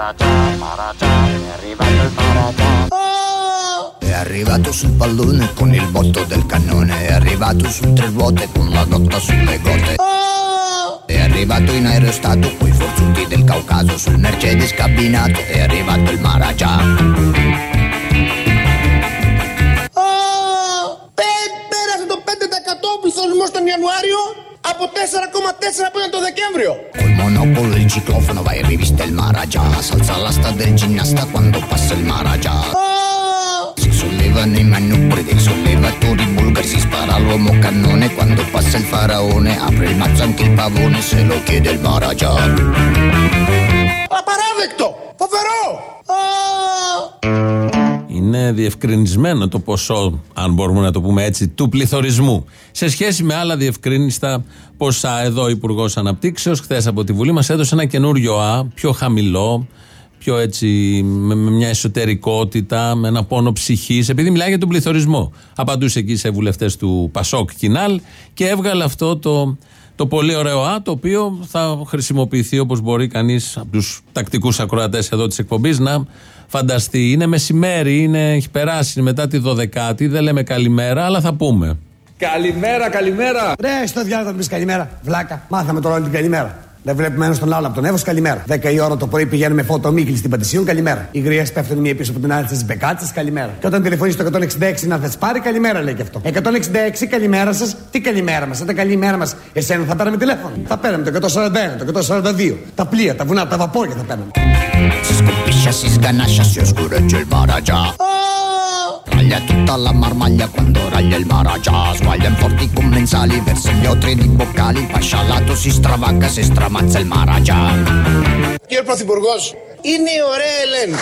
Maragia, Maragia, è arrivato il Maragia. È arrivato sul pallone con il botto del cannone, è arrivato su tre ruote con la dotta sulle gote. È arrivato in aerostato coi forzuti del Caucaso sul Mercedes cabinato, è arrivato il Maragia. Πέρασε το 5% πληθωρισμός τον Ιανουάριο από 4,4 πέραν το Δεκέμβριο. Col monopolo il ciclofono vai rivista il Maragia, salza l'asta del ginnasta quando passa il Maragia. Si sollevano i manubri dei sollevatori bulgari, si spara l'uomo cannone quando passa il faraone, apre il mazzo anche il pavone se lo chiede il Maragia. Απαράδεκτο! Φοβερό! Είναι διευκρινισμένο το ποσό, αν μπορούμε να το πούμε έτσι, του πληθωρισμού. Σε σχέση με άλλα διευκρίνιστα ποσά, εδώ ο Υπουργός Αναπτύξεως, χθες από τη Βουλή, μας έδωσε ένα καινούριο Α, πιο χαμηλό, πιο έτσι, με, με μια εσωτερικότητα, με ένα πόνο ψυχής, επειδή μιλάει για τον πληθωρισμό. Απαντούσε εκεί σε βουλευτές του Πασόκ Κινάλ και έβγαλε αυτό το, το πολύ ωραίο Α, το οποίο θα χρησιμοποιηθεί όπως μπορεί κανείς από τους τακτικούς ακροατές εδώ της εκπομπής να φανταστεί. Είναι μεσημέρι, είναι, έχει περάσει είναι μετά τη 12η, δεν λέμε καλημέρα, αλλά θα πούμε. Καλημέρα, καλημέρα. Ρε, στο διάλογο θα πεις καλημέρα. Βλάκα. Μάθαμε τώρα όλη την καλημέρα. Δεν βλέπουμε ένα τον άλλο από τον Εύω, καλημέρα. 10 η ώρα το πρωί πηγαίνουμε φώτο Μίκλι στην Πατησίων, καλημέρα. Οι γριές πέφτουν μία πίσω από την άλλη στις μπεκάτσες, καλημέρα. Και όταν τηλεφωνείς στο 166 να θες πάρει, καλημέρα λέει και αυτό. 166, καλημέρα σας, τι καλημέρα μας. Ήταν καλημέρα μας, εσένα θα πέραμε τηλέφωνο. Θα πέραμε το 141, το 142. Τα πλοία, τα βουνά, τα βαπόρια θα πέραμε. Si scompiscia, si sganascia, si oscureggia il Maragia. Raglia tutta la marmaglia quando raglia il Maragia. Squaglia in forti commensali, versa gli otri di boccali. Pascialato si stravagga se stramazza il Maragia. Κύριε Πρωθυπουργό, είναι η ωραία Ελένη.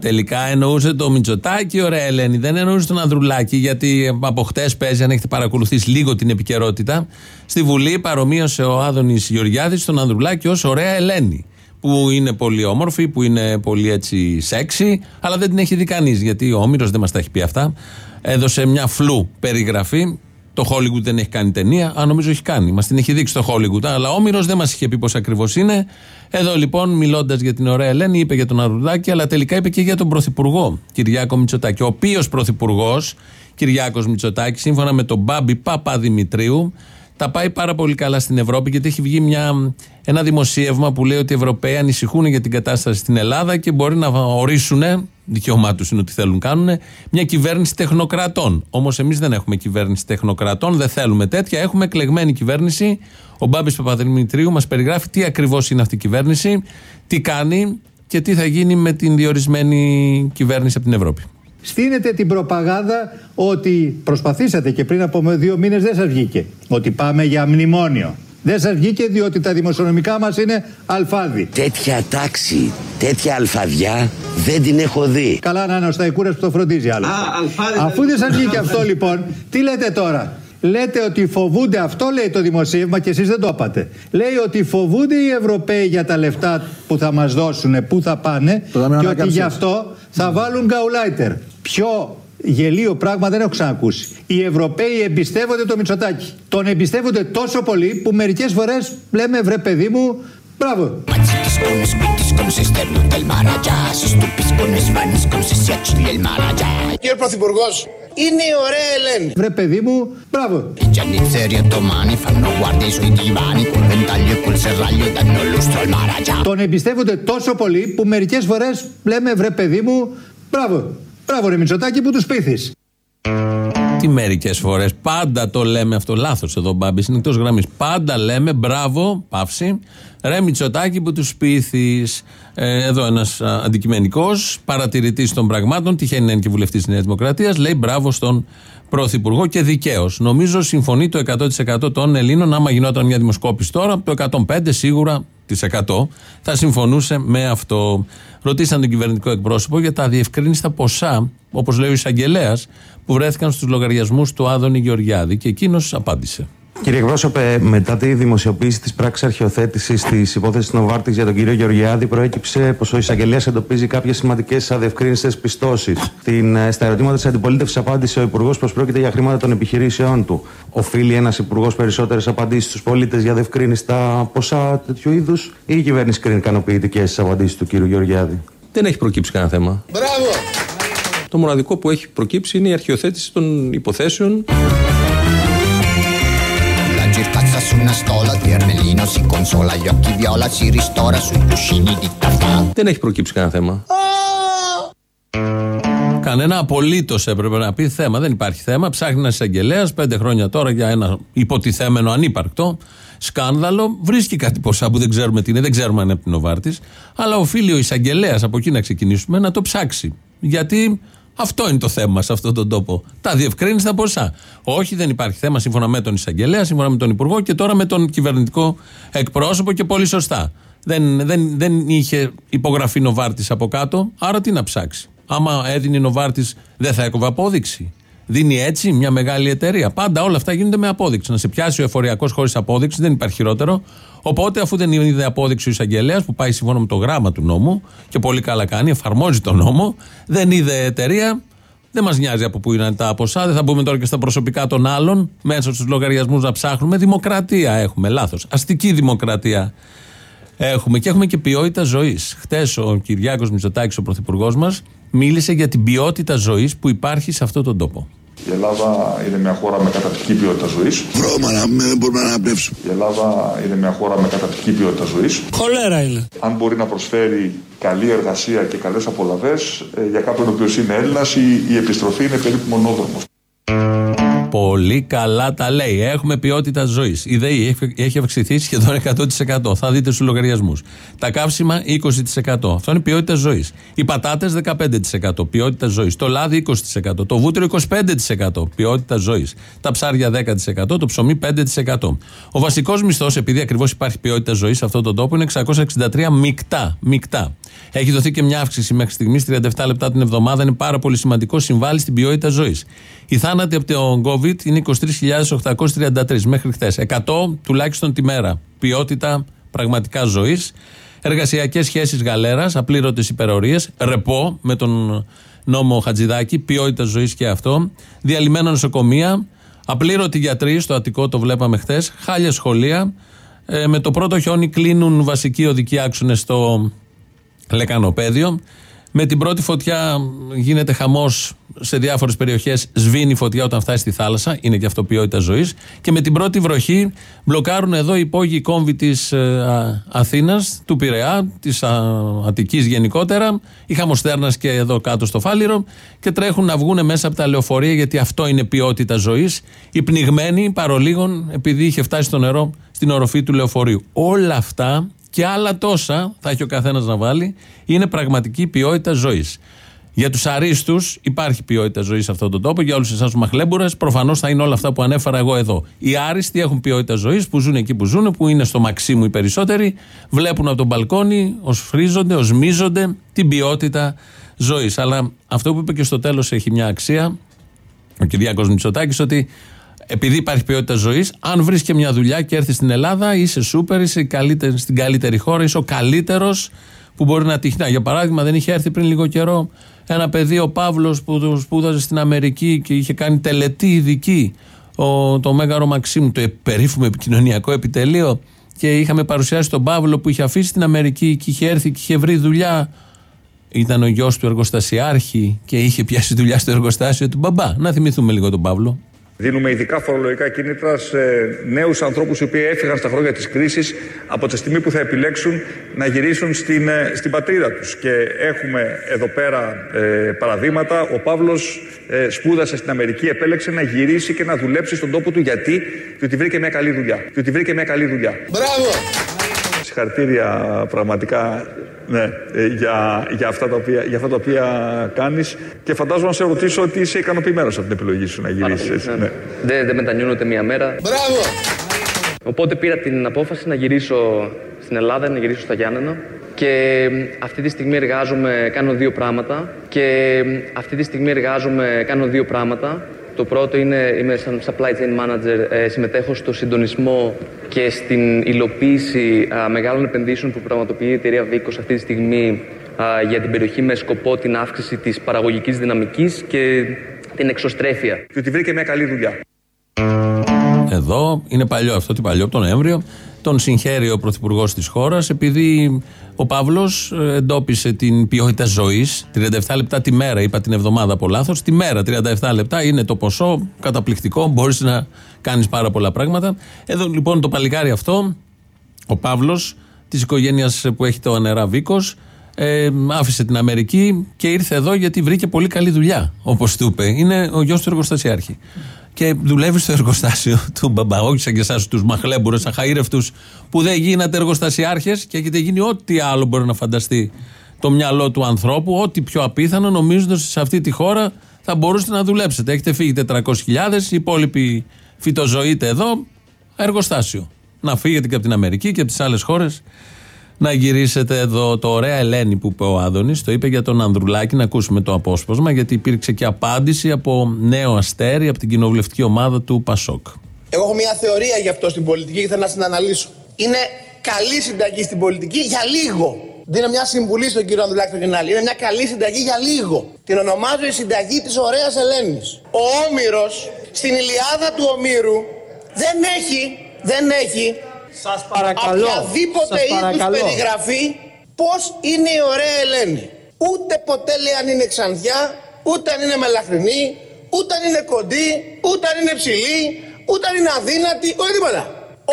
Α, τελικά εννοούσε το Μητσοτάκι, ωραία Ελένη. Δεν εννοούσε τον Ανδρουλάκη, γιατί από χτες παίζει, αν έχετε παρακολουθήσει λίγο την επικαιρότητα, στη Βουλή παρομοίωσε ο Άδωνης Γεωργιάδης τον Ανδρουλάκη ως ωραία Ελένη. Που είναι πολύ όμορφη, που είναι πολύ έτσι σεξy, αλλά δεν την έχει δει κανείς, γιατί ο Όμηρος δεν μας τα έχει πει αυτά. Έδωσε μια φλου περιγραφή. Το Hollywood δεν έχει κάνει ταινία. Αν νομίζω έχει κάνει. Μας την έχει δείξει το Hollywood. Αλλά ο Όμηρος δεν μας είχε πει πώς ακριβώς είναι. Εδώ λοιπόν, μιλώντας για την ωραία Ελένη, είπε για τον Αρουδάκη, αλλά τελικά είπε και για τον Πρωθυπουργό, Κυριάκο Μητσοτάκη. Ο οποίος Πρωθυπουργός, Κυριάκος Μητσοτάκη, σύμφωνα με τον Μπάμπη Παπαδημητρίου, τα πάει πάρα πολύ καλά στην Ευρώπη, γιατί έχει βγει μια, ένα δημοσίευμα που λέει ότι οι Ευρωπαίοι ανησυχούν για την κατάσταση στην Ελλάδα και μπορεί να ορίσουν, δικαίωμά τους είναι ότι θέλουν κάνουν, μια κυβέρνηση τεχνοκρατών. Όμως εμείς δεν έχουμε κυβέρνηση τεχνοκρατών, δεν θέλουμε τέτοια. Έχουμε εκλεγμένη κυβέρνηση. Ο Μπάμπης Παπαδημητρίου μας περιγράφει τι ακριβώς είναι αυτή η κυβέρνηση, τι κάνει και τι θα γίνει με την διορισμένη κυβέρνηση από την Ευρώπη. Στείνετε την προπαγάνδα ότι προσπαθήσατε και πριν από δύο μήνες δεν σας βγήκε. Ότι πάμε για μνημόνιο. Δεν σας βγήκε διότι τα δημοσιονομικά μας είναι αλφάδι. Τέτοια τάξη, τέτοια αλφαδιά δεν την έχω δει. Καλά να είναι ο Σταϊκούρας που το φροντίζει άλλο. Αφού δεν σας βγήκε αυτό λοιπόν, τι λέτε τώρα; Λέτε ότι φοβούνται, αυτό λέει το δημοσίευμα και εσείς δεν το είπατε. Λέει ότι φοβούνται οι Ευρωπαίοι για τα λεφτά που θα μας δώσουν, πού θα πάνε και ότι γι' αυτό θα βάλουν γκαουλάιτερ. Πιο γελίο πράγμα δεν έχω ξανακούσει. Οι Ευρωπαίοι εμπιστεύονται το Μητσοτάκι. Τον εμπιστεύονται τόσο πολύ που μερικές φορές λέμε βρε παιδί μου, μπράβο. Mazzitiscono, spittiscono, si sternuta il Maragia. Si stupiscono e svaniscono se si acciglia il Maragia. Κύριε Πρωθυπουργός, είναι η ωραία Ελένη. Βρε παιδί μου, μπράβο. I giannizzeri ottomani fanno guardia ai suoi divani. Col ventaglio e col serraglio danno lustro al Maragia. Τον εμπιστεύονται τόσο πολύ που μερικές φορές λέμε βρε παιδί μου, μπράβο. Μπράβο ρε Μητσοτάκη που τους πείθεις. Τι μερικές φορές. Πάντα το λέμε αυτό. Λάθος εδώ, Μπάμπη. Είναι εκτός γραμμής. Πάντα λέμε μπράβο, παύση. Ρε Μητσοτάκη που τους πείθεις. Ε, εδώ ένας αντικειμενικός παρατηρητής των πραγμάτων, τυχαίνει να είναι και βουλευτής της Νέας Δημοκρατίας, λέει μπράβο στον Πρωθυπουργό και δικαίως. Νομίζω συμφωνεί το 100% των Ελλήνων. Άμα γινόταν μια δημοσκόπηση τώρα, το 105 σίγουρα τη 100 θα συμφωνούσε με αυτό. Ρωτήσαν τον κυβερνητικό εκπρόσωπο για τα διευκρίνηστα ποσά, όπως λέει ο εισαγγελέας, που βρέθηκαν στους λογαριασμούς του Άδωνη Γεωργιάδη και εκείνος απάντησε. Κύριε εκπρόσωπε, μετά τη δημοσιοποίηση της πράξης αρχαιοθέτησης της υπόθεσης Νοβάρτης για τον κύριο Γεωργιάδη, προέκυψε πως ο εισαγγελέας εντοπίζει κάποιες σημαντικές αδιευκρίνηστε πιστώσεις. Ε, στα ερωτήματα της αντιπολίτευσης απάντησε ο Υπουργός πως πρόκειται για χρήματα των επιχειρήσεών του. Οφείλει ένας Υπουργός περισσότερες απαντήσεις στους πολίτες για διευκρίνηστα ποσά τέτοιου είδους, ή η κυβέρνηση κρίνει ικανοποιητικές τις απαντήσεις του κύριου Γεωργιάδη; Δεν έχει προκύψει κανένα θέμα. Μπράβο! Το μοναδικό που έχει προκύψει είναι η αρχιοθέτηση των υποθέσεων. Circazza su una stola, di Ermellino si consola, gli occhi viola si ristora sui cuscini di taffà. Δεν έχει προκύψει κανένα θέμα. Κανένα απολύτως έπρεπε να πει θέμα. Δεν υπάρχει θέμα. Ψάχνει ένας εισαγγελέας πέντε χρόνια τώρα για ένα υποτιθέμενο ανύπαρκτο σκάνδαλο. Βρίσκει κάτι ποσά που δεν ξέρουμε τι είναι, δεν ξέρουμε αν είναι από την Οβάρτης. Αλλά οφείλει ο εισαγγελέας, από εκεί να ξεκινήσουμε, να το ψάξει. Γιατί αυτό είναι το θέμα σε αυτόν τον τόπο. Τα διευκρίνεις τα ποσά. Όχι, δεν υπάρχει θέμα σύμφωνα με τον εισαγγελέα, σύμφωνα με τον Υπουργό και τώρα με τον κυβερνητικό εκπρόσωπο και πολύ σωστά. Δεν, δεν, δεν είχε υπογραφεί Νοβάρτης από κάτω, άρα τι να ψάξει. Άμα έδινε Νοβάρτης, δεν θα έκοβε απόδειξη. Δίνει έτσι μια μεγάλη εταιρεία. Πάντα όλα αυτά γίνονται με απόδειξη. Να σε πιάσει ο εφοριακός χωρίς απόδειξη δεν υπάρχει χειρότερο. Οπότε, αφού δεν είδε απόδειξη ο εισαγγελέας που πάει σύμφωνα με το γράμμα του νόμου και πολύ καλά κάνει, εφαρμόζει τον νόμο, δεν είδε εταιρεία, δεν μας νοιάζει από πού είναι τα ποσά. Δεν θα μπούμε τώρα και στα προσωπικά των άλλων, μέσα στους λογαριασμούς να ψάχνουμε. Δημοκρατία έχουμε, λάθος. Αστική δημοκρατία έχουμε. Και έχουμε και ποιότητα ζωής. Χτες ο Κυριάκος Μητσοτάκης, ο πρωθυπουργός μας, μίλησε για την ποιότητα ζωής που υπάρχει σε αυτόν τον τόπο. Η Ελλάδα είναι μια χώρα με καταπληκτική ποιότητα ζωής. Βρώμα να μην μπορούμε να αναπνεύσουμε. Η Ελλάδα είναι μια χώρα με καταπληκτική ποιότητα ζωής. Χολέρα είναι. Αν μπορεί να προσφέρει καλή εργασία και καλές απολαυές, για κάποιον ο οποίος είναι Έλληνας, η, η επιστροφή είναι περίπου μονόδρομος. Πολύ καλά τα λέει. Έχουμε ποιότητα ζωής. Η ΔΕΗ έχει αυξηθεί σχεδόν 100%. Θα δείτε στους λογαριασμούς. Τα καύσιμα 20%. Αυτό είναι ποιότητα ζωής. Οι πατάτες 15%. Ποιότητα ζωής. Το λάδι 20%. Το βούτυρο 25%. Ποιότητα ζωής. Τα ψάρια 10%. Το ψωμί 5%. Ο βασικός μισθός, επειδή ακριβώς υπάρχει ποιότητα ζωής σε αυτόν τον τόπο, είναι 663 μεικτά. μεικτά. Έχει δοθεί και μια αύξηση μέχρι στιγμής 37 λεπτά την εβδομάδα. Είναι πάρα πολύ σημαντικό. Συμβάλλει στην ποιότητα ζωής. Οι θάνατοι από το COVID είναι 23.833 μέχρι χθες. 100 τουλάχιστον τη μέρα. Ποιότητα πραγματικά ζωής. Εργασιακές σχέσεις γαλέρας, απλήρωτες υπερορίες. Ρεπό με τον νόμο Χατζηδάκη. Ποιότητα ζωής και αυτό. Διαλυμένα νοσοκομεία. Απλήρωτοι γιατροί, στο Αττικό το βλέπαμε χθες. Χάλια σχολεία. Ε, με το πρώτο χιόνι κλείνουν βασικοί οδικοί άξονες στο λεκανοπέδιο. Με την πρώτη φωτιά γίνεται χαμός σε διάφορες περιοχές. Σβήνει η φωτιά όταν φτάσει στη θάλασσα. Είναι και αυτό ποιότητα ζωής. Και με την πρώτη βροχή μπλοκάρουν εδώ οι υπόγειοι κόμβοι της ε, Αθήνας, του Πειραιά, της Αττικής γενικότερα. Η Χαμοστέρνας και εδώ κάτω στο Φάληρο. Και τρέχουν να βγουν μέσα από τα λεωφορεία γιατί αυτό είναι ποιότητα ζωής. Οι πνιγμένοι παρολίγων επειδή είχε φτάσει στο νερό στην οροφή του λεωφορείου. Όλα αυτά και άλλα τόσα θα έχει ο καθένας να βάλει, είναι πραγματική ποιότητα ζωής. Για τους αρίστους υπάρχει ποιότητα ζωής σε αυτόν τον τόπο. Για όλους εσάς τους μαχλέμπουρες, προφανώς θα είναι όλα αυτά που ανέφερα εγώ εδώ. Οι άριστοι έχουν ποιότητα ζωής που ζουν εκεί που ζουν, που είναι στο Μαξίμου οι περισσότεροι, βλέπουν από τον μπαλκόνι, ως φρίζονται, ως μίζονται την ποιότητα ζωής. Αλλά αυτό που είπε και στο τέλος έχει μια αξία, ο Κυριάκος Μητσοτάκης, ότι επειδή υπάρχει ποιότητα ζωής, αν βρεις και μια δουλειά και έρθεις στην Ελλάδα, είσαι σούπερ, είσαι καλύτερη, στην καλύτερη χώρα, είσαι ο καλύτερος που μπορεί να τύχει. Για παράδειγμα, δεν είχε έρθει πριν λίγο καιρό ένα παιδί, ο Παύλος, που σπούδαζε στην Αμερική και είχε κάνει τελετή ειδική, ο, το Μέγαρο Μαξίμου, το περίφημο επικοινωνιακό επιτελείο. Και είχαμε παρουσιάσει τον Παύλο που είχε αφήσει στην Αμερική και είχε έρθει και είχε βρει δουλειά. Ήταν ο γιος του εργοστασιάρχη και είχε πιάσει δουλειά στο εργοστάσιο του μπαμπά. Να θυμηθούμε λίγο τον Παύλο. Δίνουμε ειδικά φορολογικά κίνητρα σε νέους ανθρώπους οι οποίοι έφυγαν στα χρόνια της κρίσης από τη στιγμή που θα επιλέξουν να γυρίσουν στην, ε, στην πατρίδα τους. Και έχουμε εδώ πέρα ε, παραδείγματα. Ο Παύλος ε, σπούδασε στην Αμερική, επέλεξε να γυρίσει και να δουλέψει στον τόπο του. Γιατί; Διότι βρήκε μια καλή δουλειά. Διότι βρήκε μια καλή δουλειά. Μπράβο! Συγχαρητήρια πραγματικά ναι, ε, για, για, αυτά τα οποία, για αυτά τα οποία κάνεις και φαντάζομαι να σε ρωτήσω ότι είσαι ικανοποιημένος από την επιλογή σου να γυρίσεις. Ναι. ναι. Δεν, δεν μετανιώνω ούτε μία μέρα. Μπράβο! Οπότε πήρα την απόφαση να γυρίσω στην Ελλάδα, να γυρίσω στα Γιάννενα και αυτή τη στιγμή εργάζομαι, κάνω δύο πράγματα και αυτή τη στιγμή εργάζομαι, κάνω δύο πράγματα Το πρώτο είναι είμαι σαν supply chain manager, ε, συμμετέχω στο συντονισμό και στην υλοποίηση α, μεγάλων επενδύσεων που πραγματοποιεί η εταιρεία Βίκος αυτή τη στιγμή α, για την περιοχή με σκοπό την αύξηση της παραγωγικής δυναμικής και την εξωστρέφεια. Και ότι βρήκε μια καλή δουλειά. Εδώ είναι παλιό αυτό, τι παλιό, από τον Νοέμβριο. Τον συγχαίρει ο Πρωθυπουργός της χώρας επειδή ο Παύλος εντόπισε την ποιότητα ζωής. 37 λεπτά τη μέρα, είπα την εβδομάδα από λάθος. Τη μέρα 37 λεπτά είναι το ποσό καταπληκτικό. Μπορείς να κάνεις πάρα πολλά πράγματα. Εδώ λοιπόν το παλικάρι αυτό, ο Παύλος, της οικογένειας που έχει το ανερά Βίκος, ε, άφησε την Αμερική και ήρθε εδώ γιατί βρήκε πολύ καλή δουλειά. Όπως του είπε. Είναι ο γιος του εργοστασιάρχη και δουλεύεις στο εργοστάσιο του μπαμπά. Όχι σαν και εσάς τους μαχλέμπουρε, αχαήρευτου που δεν γίνατε εργοστασιάρχες και έχετε γίνει ό,τι άλλο μπορεί να φανταστεί το μυαλό του ανθρώπου, ό,τι πιο απίθανο, νομίζοντας ότι σε αυτή τη χώρα θα μπορούσατε να δουλέψετε. Έχετε φύγει 400.000, οι υπόλοιποι φυτοζωείτε εδώ, εργοστάσιο. Να φύγετε και από την Αμερική και από τις άλλες χώρες να γυρίσετε εδώ. Το ωραία Ελένη που είπε ο Άδωνης, το είπε για τον Ανδρουλάκη, να ακούσουμε το απόσπασμα, γιατί υπήρξε και απάντηση από νέο αστέρι, από την κοινοβουλευτική ομάδα του Πασόκ. Εγώ έχω μια θεωρία γι' αυτό στην πολιτική και θέλω να την αναλύσω. Είναι καλή συνταγή στην πολιτική για λίγο. Δίνω μια συμβουλή στον κύριο Ανδρουλάκη τον Γεννάλη. Είναι μια καλή συνταγή για λίγο. Την ονομάζω η συνταγή της ωραίας Ελένης. Ο Όμηρος στην Ηλιάδα του Ομήρου δεν έχει, δεν έχει σας παρακαλώ. Οποιαδήποτε σας είδους παρακαλώ. περιγραφή πώς είναι η ωραία Ελένη. Ούτε ποτέ λέει αν είναι ξανθιά, ούτε αν είναι μελαχρινή, ούτε αν είναι κοντή, ούτε αν είναι ψηλή, ούτε αν είναι αδύνατη, ούτε τίποτα.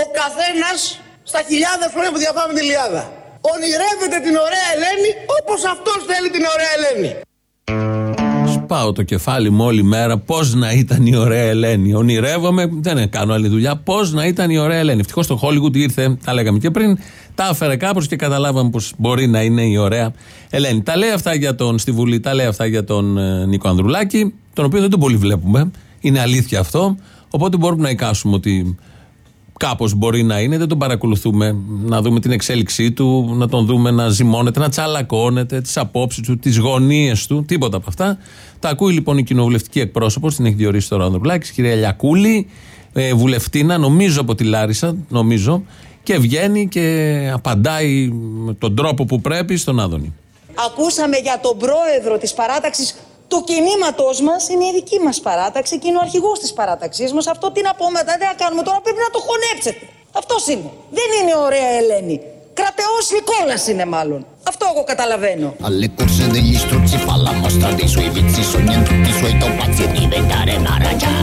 Ο καθένας στα χιλιάδες χρόνια που διαφάμε την Ιλιάδα ονειρεύεται την ωραία Ελένη όπως αυτός θέλει την ωραία Ελένη. Πάω το κεφάλι μου όλη μέρα πώς να ήταν η ωραία Ελένη. Ονειρεύομαι, δεν κάνω άλλη δουλειά. Πώς να ήταν η ωραία Ελένη. Ευτυχώς το Hollywood ήρθε, τα λέγαμε και πριν, τα έφερε κάπως και καταλάβαμε πως μπορεί να είναι η ωραία Ελένη. Τα λέει αυτά για τον στη Βουλή, τα λέει αυτά για τον ε, Νίκο Ανδρουλάκη, τον οποίο δεν τον πολύ βλέπουμε. Είναι αλήθεια αυτό. Οπότε μπορούμε να εικάσουμε ότι κάπως μπορεί να είναι, δεν τον παρακολουθούμε. Να δούμε την εξέλιξή του, να τον δούμε να ζυμώνεται, να τσαλακώνεται, τις απόψεις του, τις γωνίες του, τίποτα από αυτά. Τα ακούει λοιπόν η κοινοβουλευτική εκπρόσωπος, την έχει διορίσει τώρα ο Ανδρουλάκη, κυρία Λιακούλη, ε, βουλευτήνα, νομίζω από τη Λάρισα, νομίζω, και βγαίνει και απαντάει με τον τρόπο που πρέπει στον Άδωνη. Ακούσαμε για τον πρόεδρο της παράταξης του κινήματός μας είναι η δική μας παράταξη και είναι ο αρχηγός της παράταξής μας. Αυτό τι να πω μετά, δεν να κάνουμε τώρα, πρέπει να το χωνέψετε. Αυτό είναι. Δεν είναι ωραία Ελένη. Κρατεός Νικόλας είναι μάλλον. Αυτό εγώ καταλαβαίνω. Alle corse degli struzzi fa la mostra dei suoi vizi, sognano tutti i suoi topazzi e diventare Maharaja.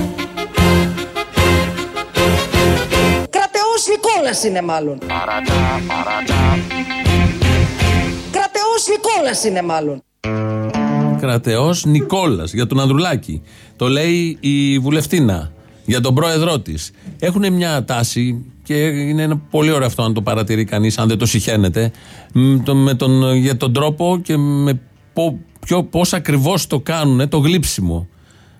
Κρατεός Νικόλας είναι μάλλον. Κρατεός Νικόλας είναι μάλλον. Κρατεό Νικόλας για τον Ανδρουλάκη. Το λέει η βουλευτήνα για τον πρόεδρό της. Έχουν μια τάση και είναι ένα πολύ ωραίο αυτό αν το παρατηρεί κανείς, αν δεν το συχαίνεται, μ, το- με τον, για τον τρόπο και με πώ πώς ακριβώς το κάνουν, το γλύψιμο.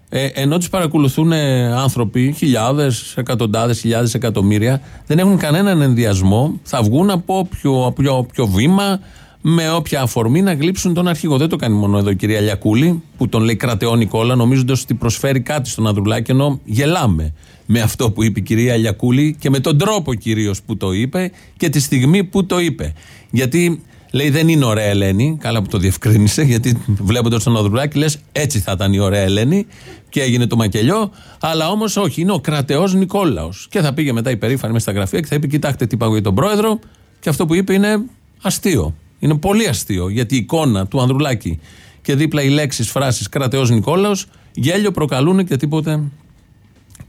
Ε, ενώ τους παρακολουθούν ε, άνθρωποι, χιλιάδες, εκατοντάδες, χιλιάδες, εκατομμύρια, δεν έχουν κανέναν ενδιασμό. Θα βγουν από όποιο, όποιο, όποιο βήμα, με όποια αφορμή να γλύψουν τον αρχηγό. Δεν το κάνει μόνο εδώ η κυρία Λιακούλη, που τον λέει κρατεό Νικόλα, νομίζοντας ότι προσφέρει κάτι στον Ανδρουλάκη, ενώ γελάμε με αυτό που είπε η κυρία Λιακούλη και με τον τρόπο κυρίως που το είπε και τη στιγμή που το είπε. Γιατί λέει δεν είναι ωραία Ελένη, καλά που το διευκρίνησε, γιατί βλέποντας τον Ανδρουλάκη λες έτσι θα ήταν η ωραία Ελένη και έγινε το μακελιό, αλλά όμως όχι, είναι ο κρατεός Νικόλαος. Και θα πήγε μετά υπερήφανη μες στα γραφεία και θα είπε: Κοιτάξτε τι είπα εγώ για τον πρόεδρο, και αυτό που είπε είναι αστείο. Είναι πολύ αστείο, γιατί η εικόνα του Ανδρουλάκη και δίπλα οι λέξεις, φράσεις κρατεό Νικόλαος γέλιο προκαλούν και τίποτε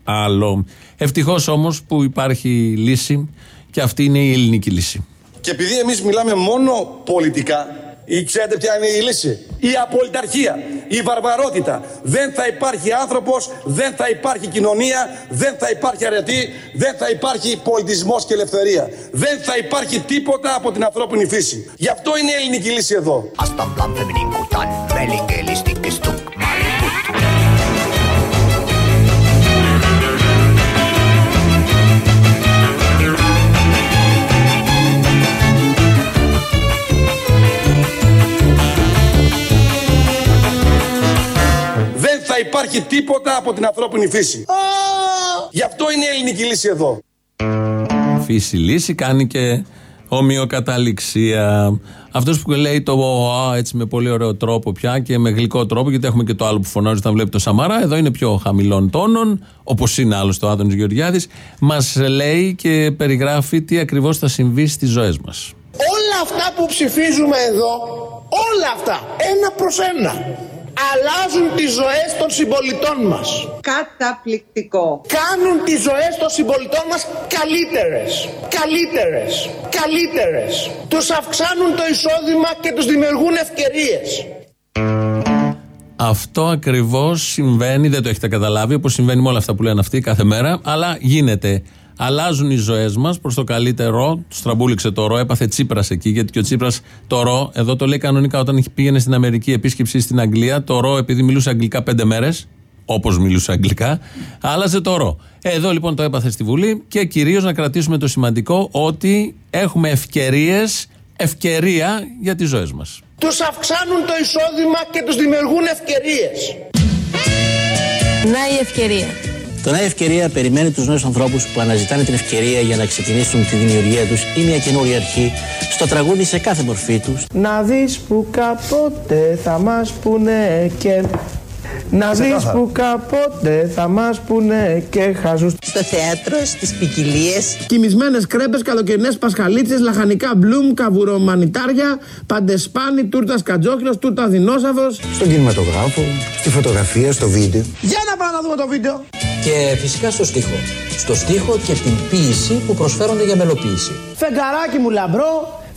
άλλο. Ευτυχώς όμως που υπάρχει λύση και αυτή είναι η ελληνική λύση. Και επειδή εμείς μιλάμε μόνο πολιτικά, ή ξέρετε ποια είναι η λύση; Η απολυταρχία, η βαρβαρότητα. Δεν θα υπάρχει άνθρωπος, δεν θα υπάρχει κοινωνία, δεν θα υπάρχει αρετή, δεν θα υπάρχει πολιτισμός και ελευθερία. Δεν θα υπάρχει τίποτα από την ανθρώπινη φύση. Γι' αυτό είναι η ελληνική λύση εδώ. Θα υπάρχει υπάρχει τίποτα από την ανθρώπινη φύση. Γι' αυτό είναι η ελληνική λύση εδώ. Φύση λύση κάνει και ομοιοκαταληξία. Αυτός που λέει το «Α, έτσι με πολύ ωραίο τρόπο πια και με γλυκό τρόπο, γιατί έχουμε και το άλλο που φωνάζει όταν βλέπει το Σαμαρά. Εδώ είναι πιο χαμηλών τόνων, όπως είναι άλλωστε ο Άδωνης Γεωργιάδης. Μας λέει και περιγράφει τι ακριβώς θα συμβεί στις ζωές μας. Όλα αυτά που ψηφίζουμε εδώ, όλα αυτά, ένα προς ένα, αλλάζουν τις ζωές των συμπολιτών μας. Καταπληκτικό. Κάνουν τις ζωές των συμπολιτών μας καλύτερες, καλύτερες, καλύτερες. Τους αυξάνουν το εισόδημα και τους δημιουργούν ευκαιρίες. Αυτό ακριβώς συμβαίνει, δεν το έχετε καταλάβει, όπως συμβαίνει με όλα αυτά που λένε αυτοί κάθε μέρα, αλλά γίνεται. Αλλάζουν οι ζωές μας προς το καλύτερο. Του τραμπούληξε το ρο, έπαθε Τσίπρας εκεί, γιατί και ο Τσίπρας το ρο, εδώ το λέει κανονικά όταν πήγαινε στην Αμερική επίσκεψη στην Αγγλία. Το ρο, επειδή μιλούσε αγγλικά πέντε μέρες, όπως μιλούσε αγγλικά, άλλαζε το ρο. Εδώ λοιπόν το έπαθε στη Βουλή και κυρίως να κρατήσουμε το σημαντικό ότι έχουμε ευκαιρίες, ευκαιρία για τις ζωές μας. Τους αυξάνουν το εισόδημα και τους δημιουργούν ευκαιρίες. Να η ευκαιρία. Το Νέα Ευκαιρία περιμένει τους νέους ανθρώπους που αναζητάνε την ευκαιρία για να ξεκινήσουν τη δημιουργία τους ή μια καινούρια αρχή στο τραγούδι σε κάθε μορφή τους. Να δεις που κάποτε θα μας πούνε και... Να δεις που κάποτε θα μας πούνε και χαζούς Στο θέατρο, στις ποικιλίες. Κοιμισμένες κρέπες, καλοκαιρινές πασχαλίτσες, λαχανικά μπλουμ, καβουρομανιτάρια, παντεσπάνι, τούρτας κατζόχυλος, τούρτα δεινόσαυρος Στον κινηματογράφο, στη φωτογραφία, στο βίντεο. Για να πάμε να δούμε το βίντεο Και φυσικά στο στίχο. Στο στίχο και την ποίηση που προσφέρονται για μελοποίηση. Φεγγαράκι μου λαμπρό,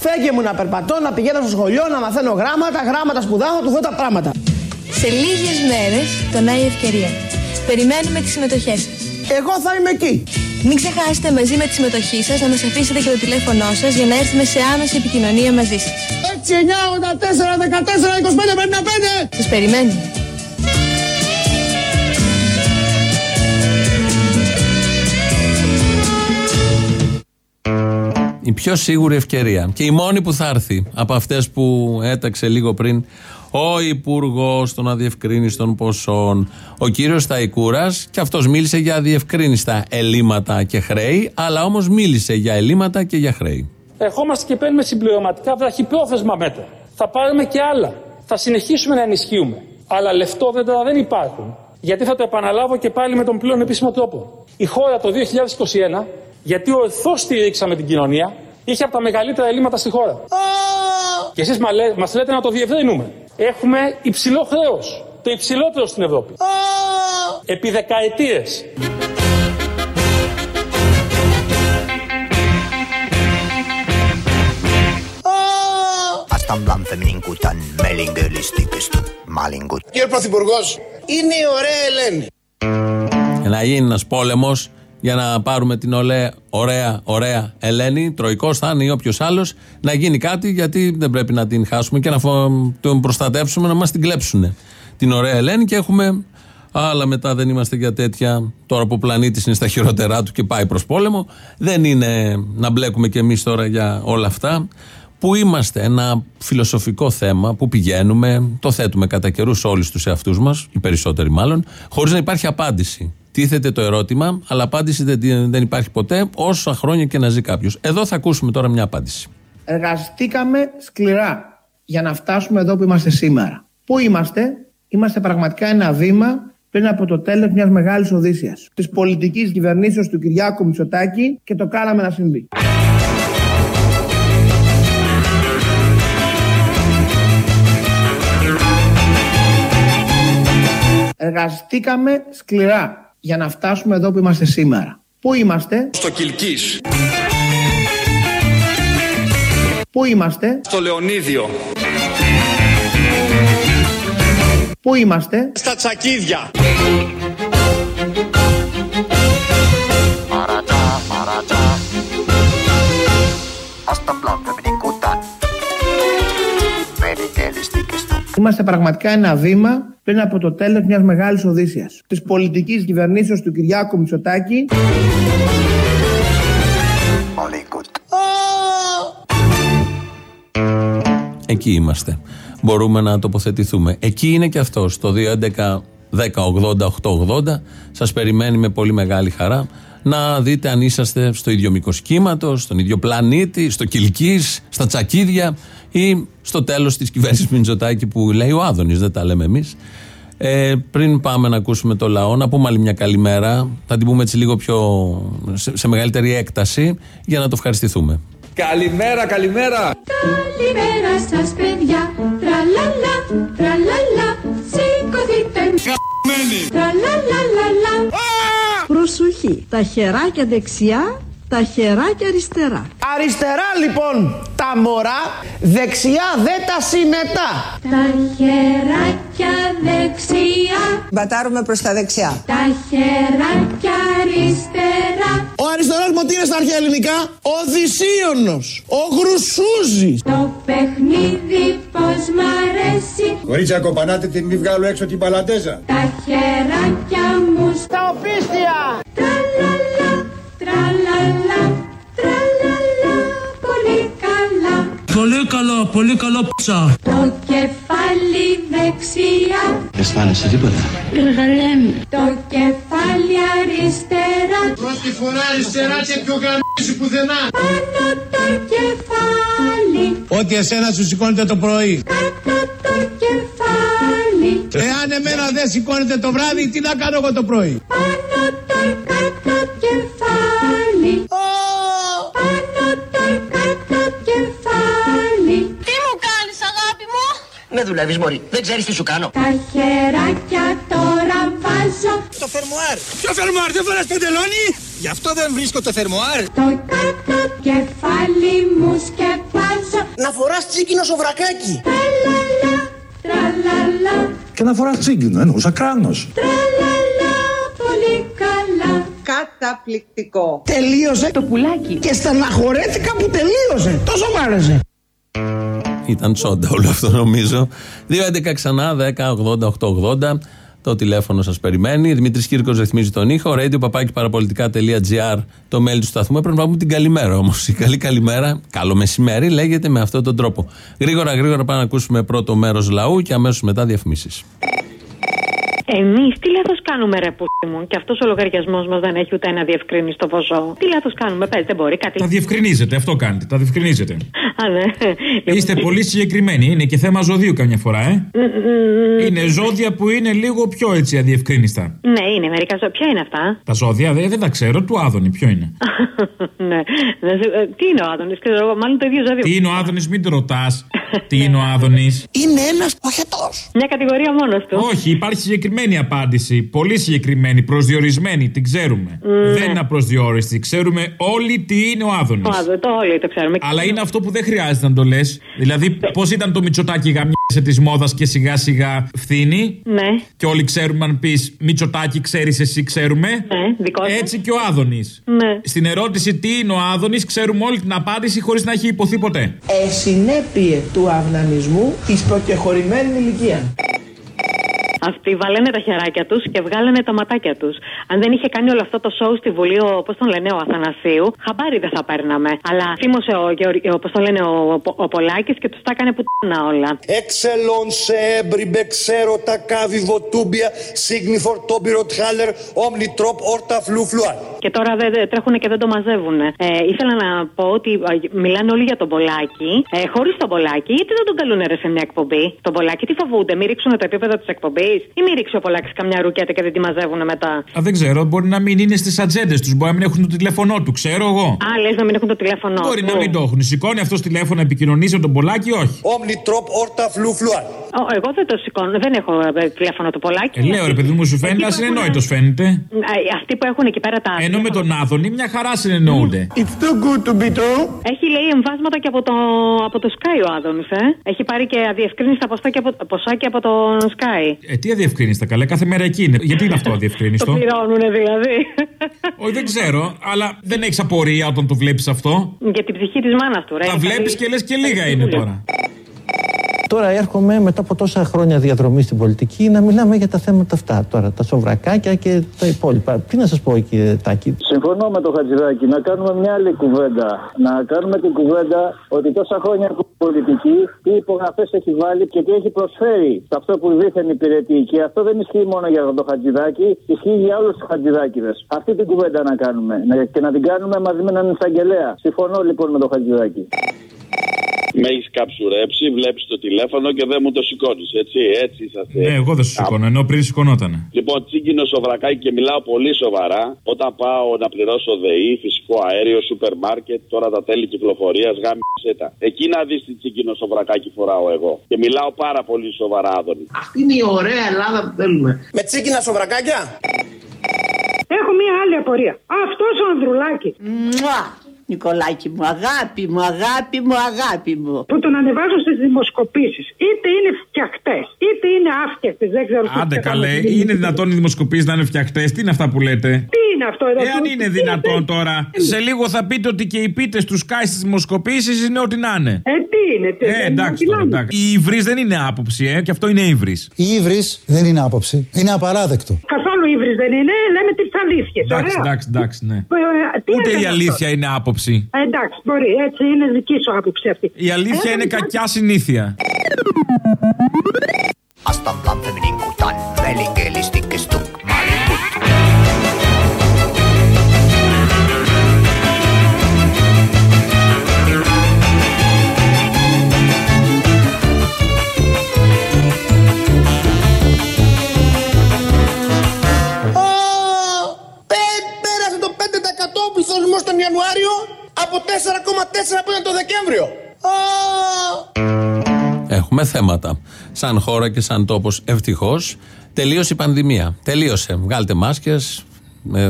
φέγγε μου να περπατώ, να πηγαίνω στο σχολείο, να μαθαίνω γράμματα, γράμματα σπουδάω, να του δω τα πράγματα. Σε λίγες μέρες το Να η ευκαιρία. Περιμένουμε τις συμμετοχές σας. Εγώ θα είμαι εκεί. Μην ξεχάσετε μαζί με τη συμμετοχή σας να μας αφήσετε και το τηλέφωνό σας για να έρθουμε σε άμεση επικοινωνία μαζί σας. 6, 9, 84, 14, 25, 55. Σας περιμένουμε. Η πιο σίγουρη ευκαιρία και η μόνη που θα έρθει από αυτές που έταξε λίγο πριν ο Υπουργός των Αδιευκρίνηστων Ποσών, ο κύριος Σταϊκούρας, και αυτός μίλησε για αδιευκρίνηστα ελλείμματα και χρέη, αλλά όμως μίλησε για ελλείμματα και για χρέη. Ερχόμαστε και παίρνουμε συμπληρωματικά βραχυπρόθεσμα μέτρα. Θα πάρουμε και άλλα. Θα συνεχίσουμε να ενισχύουμε. Αλλά λεφτόδεντρα δεν υπάρχουν. Γιατί θα το επαναλάβω και πάλι με τον πλέον επίσημο τρόπο. Η χώρα το 2021, γιατί ορθώ στηρίξαμε την κοινωνία, είχε από τα μεγαλύτερα ελλείμματα στη χώρα. Και εσείς μα λέτε να το διευρύνουμε. Έχουμε υψηλό χρέος. Το υψηλότερο στην Ευρώπη. Επί δεκαετίες. Astan blanten minkutan melinkölistiköstä malingut. Κύριε Πρωθυπουργός, είναι η ωραία Ελένη. Να γίνει ένας πόλεμος για να πάρουμε την ολέ, ωραία, ωραία Ελένη, τροϊκός θα είναι ή όποιος άλλος, να γίνει κάτι γιατί δεν πρέπει να την χάσουμε και να φο- τον προστατεύσουμε, να μας την κλέψουν. Την ωραία Ελένη και έχουμε. Αλλά μετά δεν είμαστε για τέτοια. Τώρα που ο πλανήτης είναι στα χειρότερά του και πάει προς πόλεμο, δεν είναι να μπλέκουμε κι εμείς τώρα για όλα αυτά. Που είμαστε ένα φιλοσοφικό θέμα που πηγαίνουμε, το θέτουμε κατά καιρούς όλους τους εαυτούς μας, οι περισσότεροι μάλλον, χωρίς να υπάρχει απάντηση. Τίθεται το ερώτημα, αλλά απάντηση δεν, δεν υπάρχει ποτέ, όσα χρόνια και να ζει κάποιος. Εδώ θα ακούσουμε τώρα μια απάντηση. Εργαστήκαμε σκληρά για να φτάσουμε εδώ που είμαστε σήμερα. Πού είμαστε, είμαστε πραγματικά ένα βήμα πριν από το τέλος μιας μεγάλης οδύσσιας. Της πολιτικής κυβερνήσεως του Κυριάκου Μητσοτάκη και το κάναμε να συμβεί. Εργαστήκαμε σκληρά για να φτάσουμε εδώ που είμαστε σήμερα. Πού είμαστε, Στο Κιλκής, πού είμαστε, στο Λεωνίδιο, πού είμαστε, στα Τσακίδια, Maraca, maraca. Astan blanten Είμαστε πραγματικά ένα βήμα πριν από το τέλος μιας μεγάλης οδύσσιας. Της πολιτικής κυβερνήσεως του Κυριάκου Μητσοτάκη malingut. Εκεί είμαστε. Μπορούμε να τοποθετηθούμε. Εκεί είναι και αυτός. Στο 1080-880. Σας περιμένει με πολύ μεγάλη χαρά να δείτε αν είσαστε στο ίδιο μήκος κύματος, στον ίδιο πλανήτη, στο Κυλκής, στα Τσακίδια ή στο τέλος της κυβέρνησης Μιντζοτάκη που λέει ο Άδωνης, δεν τα λέμε εμείς. Ε, πριν πάμε να ακούσουμε το λαό, να πούμε άλλη μια καλημέρα. Θα την πούμε έτσι λίγο πιο σε, σε μεγαλύτερη έκταση για να το ευχαριστηθούμε. Καλημέρα, καλημέρα! Καλημέρα σας παιδιά Τραλαλα, τραλαλα Σηκωθείτε Τραλαλαλαλα Προσοχή, τα χεράκια δεξιά, τα χεράκια αριστερά. Αριστερά λοιπόν τα μωρά, δεξιά δε τα συνετά. Τα χεράκια δεξιά Μπατάρουμε προς τα δεξιά. Τα χεράκια αριστερά Ο αριστερός μου τι είναι στα αρχαία ελληνικά, ο Δυσίωνος, ο Γρουσούζης. Το παιχνίδι πως μ' αρέσει Κορίτσια κοπανάτε την μη βγάλω έξω την παλαντέζα. Τα χεράκια μου Τα οπίστια. Τραλαλα, τραλαλα, τραλαλα Πολύ καλά Πολύ καλό, πολύ καλό πίτσα. Το κεφάλι δεξιά Αισθάνεσαι τίποτα. Το κεφάλι αριστερά Πρώτη φορά αριστερά και πιο γαμίση πουθενά. Πάνω το κεφάλι Ότι εσένα σου σηκώνεται το πρωί. Κάτω το κεφάλι Εάν εμένα δεν σηκώνεται το βράδυ, τι να κάνω εγώ το πρωί; Πάνω Με δουλεύεις μωρή, δεν ξέρεις τι σου κάνω. Τα χεράκια τώρα βάζω Το φερμοάρ. Ποιο φερμοάρ, δεν φοράς παντελόνι. Γι' αυτό δεν βρίσκω το φερμοάρ. Το κάτω κεφάλι μου σκεπάζω Να φοράς τσίκινο σοβρακάκι. Τραλαλα, τραλαλα, Και να φοράς τσίγκινο, εννοούσα κράνος. τραλαλα Πολύ καλά Καταπληκτικό. Τελείωσε το πουλάκι. Και στεναχωρέθηκα που τελείωσε. Τόσο μ' άρεσε. Ήταν τσόντα όλο αυτό νομίζω. 2.11 ξανά, 10.80.880. Το τηλέφωνο σας περιμένει. Δημήτρης Κύρκος ρυθμίζει τον ήχο. Radio παπάκι παραπολιτικά.gr το mail του σταθμού. Έπρεπε να πούμε την καλημέρα όμως. Η καλή καλημέρα, καλό μεσημέρι, λέγεται με αυτόν τον τρόπο. Γρήγορα, γρήγορα πάμε να ακούσουμε πρώτο μέρος λαού και αμέσως μετά διαφημίσεις. Εμείς τι λάθος κάνουμε, ρε πούστη μου, και αυτός ο λογαριασμός μας δεν έχει ούτε ένα διευκρίνηστο ποσό. Τι λάθος κάνουμε, πες, δεν μπορεί κάτι. Τα διευκρινίζετε, αυτό κάνετε. Τα διευκρινίζετε. Α, ναι. Είστε πολύ συγκεκριμένοι. Είναι και θέμα ζωδίου καμιά φορά, ε. Μ, μ, Είναι ζώδια που είναι λίγο πιο έτσι αδιευκρίνιστα. Ναι, είναι μερικά ζώδια. Ποια είναι αυτά; Τα ζώδια δε- δεν τα ξέρω, του Άδωνη, ποιο είναι. ναι. Να σου- ε, Τι είναι ο Άδωνης, ξέρω εγώ, μάλλον το ίδιο ζώδιο. Τι είναι ο Άδωνης, μην το ρωτάς. Τι είναι ο Άδωνης. Είναι ένας παχετό. Μια κατηγορία μόνος του. Όχι, υπάρχει συγκεκριμένη απάντηση. Πολύ συγκεκριμένη, προσδιορισμένη, την ξέρουμε. Ναι. Δεν είναι απροσδιόριστη. Ξέρουμε όλοι τι είναι ο Άδωνης. Ο Άδωνη, το όλοι το ξέρουμε. Αλλά είναι αυτό που δεν χρειάζεται να το λες. Δηλαδή, πώς ήταν το Μητσοτάκι γαμιέσαι της μόδας και σιγά σιγά φθήνει; Ναι, Και όλοι ξέρουμε αν πεις Μητσοτάκι, ξέρεις, εσύ ξέρουμε. ναι, δικό σου. Έτσι και ο Άδωνης. Ναι. Στην ερώτηση τι είναι ο Άδωνης, ξέρουμε όλη την απάντηση χωρίς να έχει υποθεί ποτέ. Ε, συνέπειε του αυνανισμού εις προκεχωρημένης ηλικίας. Αυτοί βάλανε τα χεράκια τους και βγάλανε τα ματάκια τους. Αν δεν είχε κάνει όλο αυτό το σοου στη Βουλή, ο, πώς τον λένε, ο Αθανασίου, χαμπάρι δεν θα παίρναμε. Αλλά θύμωσε ο, Γεωργ- ο, πώς τον λένε, ο, ο, ο Πολάκης και τους τα έκανε πουτάνα όλα. Εξελών σε έμπριμπε ξέρω τα κάβι βοτούμπια σίγνιφορ τόμπιροτ χάλερ όμνι τρόπ όρτα φλου φλουά. Και τώρα δεν τρέχουν και δεν το μαζεύουν. Ε, ήθελα να πω ότι ε, μιλάνε όλοι για τον Πολάκη. Ε, Χωρίς τον Πολάκη, γιατί δεν τον καλούν ρε σε μια εκπομπή; Τον Πολάκη τι φοβούνται, μη ρίξουν το επίπεδο της εκπομπής; Ή μη ρίξει ο Πολάκη καμιά ρουκέτα και δεν τη μαζεύουν μετά. Α, δεν ξέρω, μπορεί να μην είναι στις ατζέντες τους, μπορεί να μην έχουν το τηλέφωνό του, ξέρω εγώ. Α, λες να μην έχουν το τηλέφωνο. Μπορεί του. να μην το έχουν. Σηκώνει αυτός τηλέφωνο, επικοινωνεί με τον Πολάκη, όχι. Όμνι τρόπ όρτα φλου φλουά. Ω, εγώ δεν το σηκώνω, δεν έχω ε, τηλέφωνο του Πολάκη. Ε, λέω ρε παιδί μου, σου φαίνεται Εκεί που ασυνεννόητο φαίνεται. Ε, Αυτοί που έχουν εκεί πέρα τα. Ενώ με τον Άδωνη μια χαρά συνεννοούνται. It's too good to be true. Έχει λέει εμβάσματα και από το, από το Sky ο Άδωνης, ε. Έχει πάρει και αδιευκρίνηστα ποσά και από, ποσά και από το Sky. Ε, τι αδιευκρίνηστα, καλά, κάθε μέρα εκεί είναι. Γιατί είναι αυτό Το αδιευκρίνιστο. πληρώνουνε δηλαδή. Όχι, δεν ξέρω, αλλά δεν έχεις απορία όταν το βλέπεις αυτό; Για την ψυχή της μάνας του, ρε. Τα βλέπεις και λες και λίγα είναι τώρα. Τώρα έρχομαι μετά από τόσα χρόνια διαδρομή στην πολιτική να μιλάμε για τα θέματα αυτά. Τώρα τα σοβρακάκια και τα υπόλοιπα. Τι να σας πω, κύριε Τάκη; Συμφωνώ με τον Χατζηδάκη να κάνουμε μια άλλη κουβέντα. Να κάνουμε την κουβέντα ότι τόσα χρόνια έχουν πολιτική, τι υπογραφές έχει βάλει και τι έχει προσφέρει σε αυτό που δίθεν υπηρετεί. Και αυτό δεν ισχύει μόνο για τον Χατζηδάκη, ισχύει για όλους τους Χατζηδάκηδες. Αυτή την κουβέντα να κάνουμε. Να- Και να την κάνουμε μαζί με έναν εισαγγελέα. Συμφωνώ λοιπόν με τον Χατζηδάκη. Με έχεις καψουρέψει, βλέπεις το τηλέφωνο και δεν μου το σηκώνεις. Έτσι, έτσι είσαστε. Ναι, εγώ δεν σου σηκώνω, ενώ πριν σηκωνότανε. Λοιπόν, τσίγκινο σοβρακάκι και μιλάω πολύ σοβαρά. Όταν πάω να πληρώσω ΔΕΗ, φυσικό αέριο, σούπερ μάρκετ, τώρα τα τέλη κυκλοφορίας, γάμισε τα. Εκεί να δεις τι τσίγκινο σοβρακάκι φοράω εγώ. Και μιλάω πάρα πολύ σοβαρά, Άδωνη. Αυτή είναι η ωραία Ελλάδα που θέλουμε. Με τσίκινα σοβρακάκια. Έχω μία άλλη απορία. Αυτός ο Ανδρουλάκη. Μουα! Νικολάκη μου, αγάπη μου, αγάπη μου, αγάπη μου. Που τον ανεβάζω στις δημοσκοπήσεις. Είτε είναι φτιαχτές, είτε είναι άφτιαχτες. Δεν ξέρω τι Άντε θα καλέ, κάνουμε. είναι δυνατόν οι δημοσκοπήσεις να είναι φτιαχτές; Τι είναι αυτά που λέτε; Τι είναι αυτό εδώ. Εάν τι- είναι τι δυνατόν τι- τώρα, σε λίγο θα πείτε ότι και οι πίτες του Sky στις δημοσκοπήσεις είναι ό,τι να είναι. Ε, τι είναι, τι Ε, δεν εντάξει είναι, τώρα, τι να είναι. εντάξει. Η υβρής δεν είναι άποψη, ε, και αυτό είναι ύβρι. Η ύβρις δεν είναι άποψη. Είναι απαράδεκτο. Καθόλου ύβρι δεν είναι, λέμε τι αλήθειες. Εντάξει, εντάξει, εντάξει, ναι. τι Ούτε έκανε η αλήθεια είναι άποψη. αυτό; Ε, εντάξει, μπορεί, έτσι είναι δική σου άποψη αυτή. Η αλήθεια Ε, είναι λοιπόν, κακιά συνήθεια. Astan plan feminin kutan, Ιανουάριο από 4,4 που ήταν το Δεκέμβριο. Α, Έχουμε θέματα. Σαν χώρα και σαν τόπος, ευτυχώς. Τελείωσε η πανδημία. Τελείωσε. Βγάλτε μάσκες,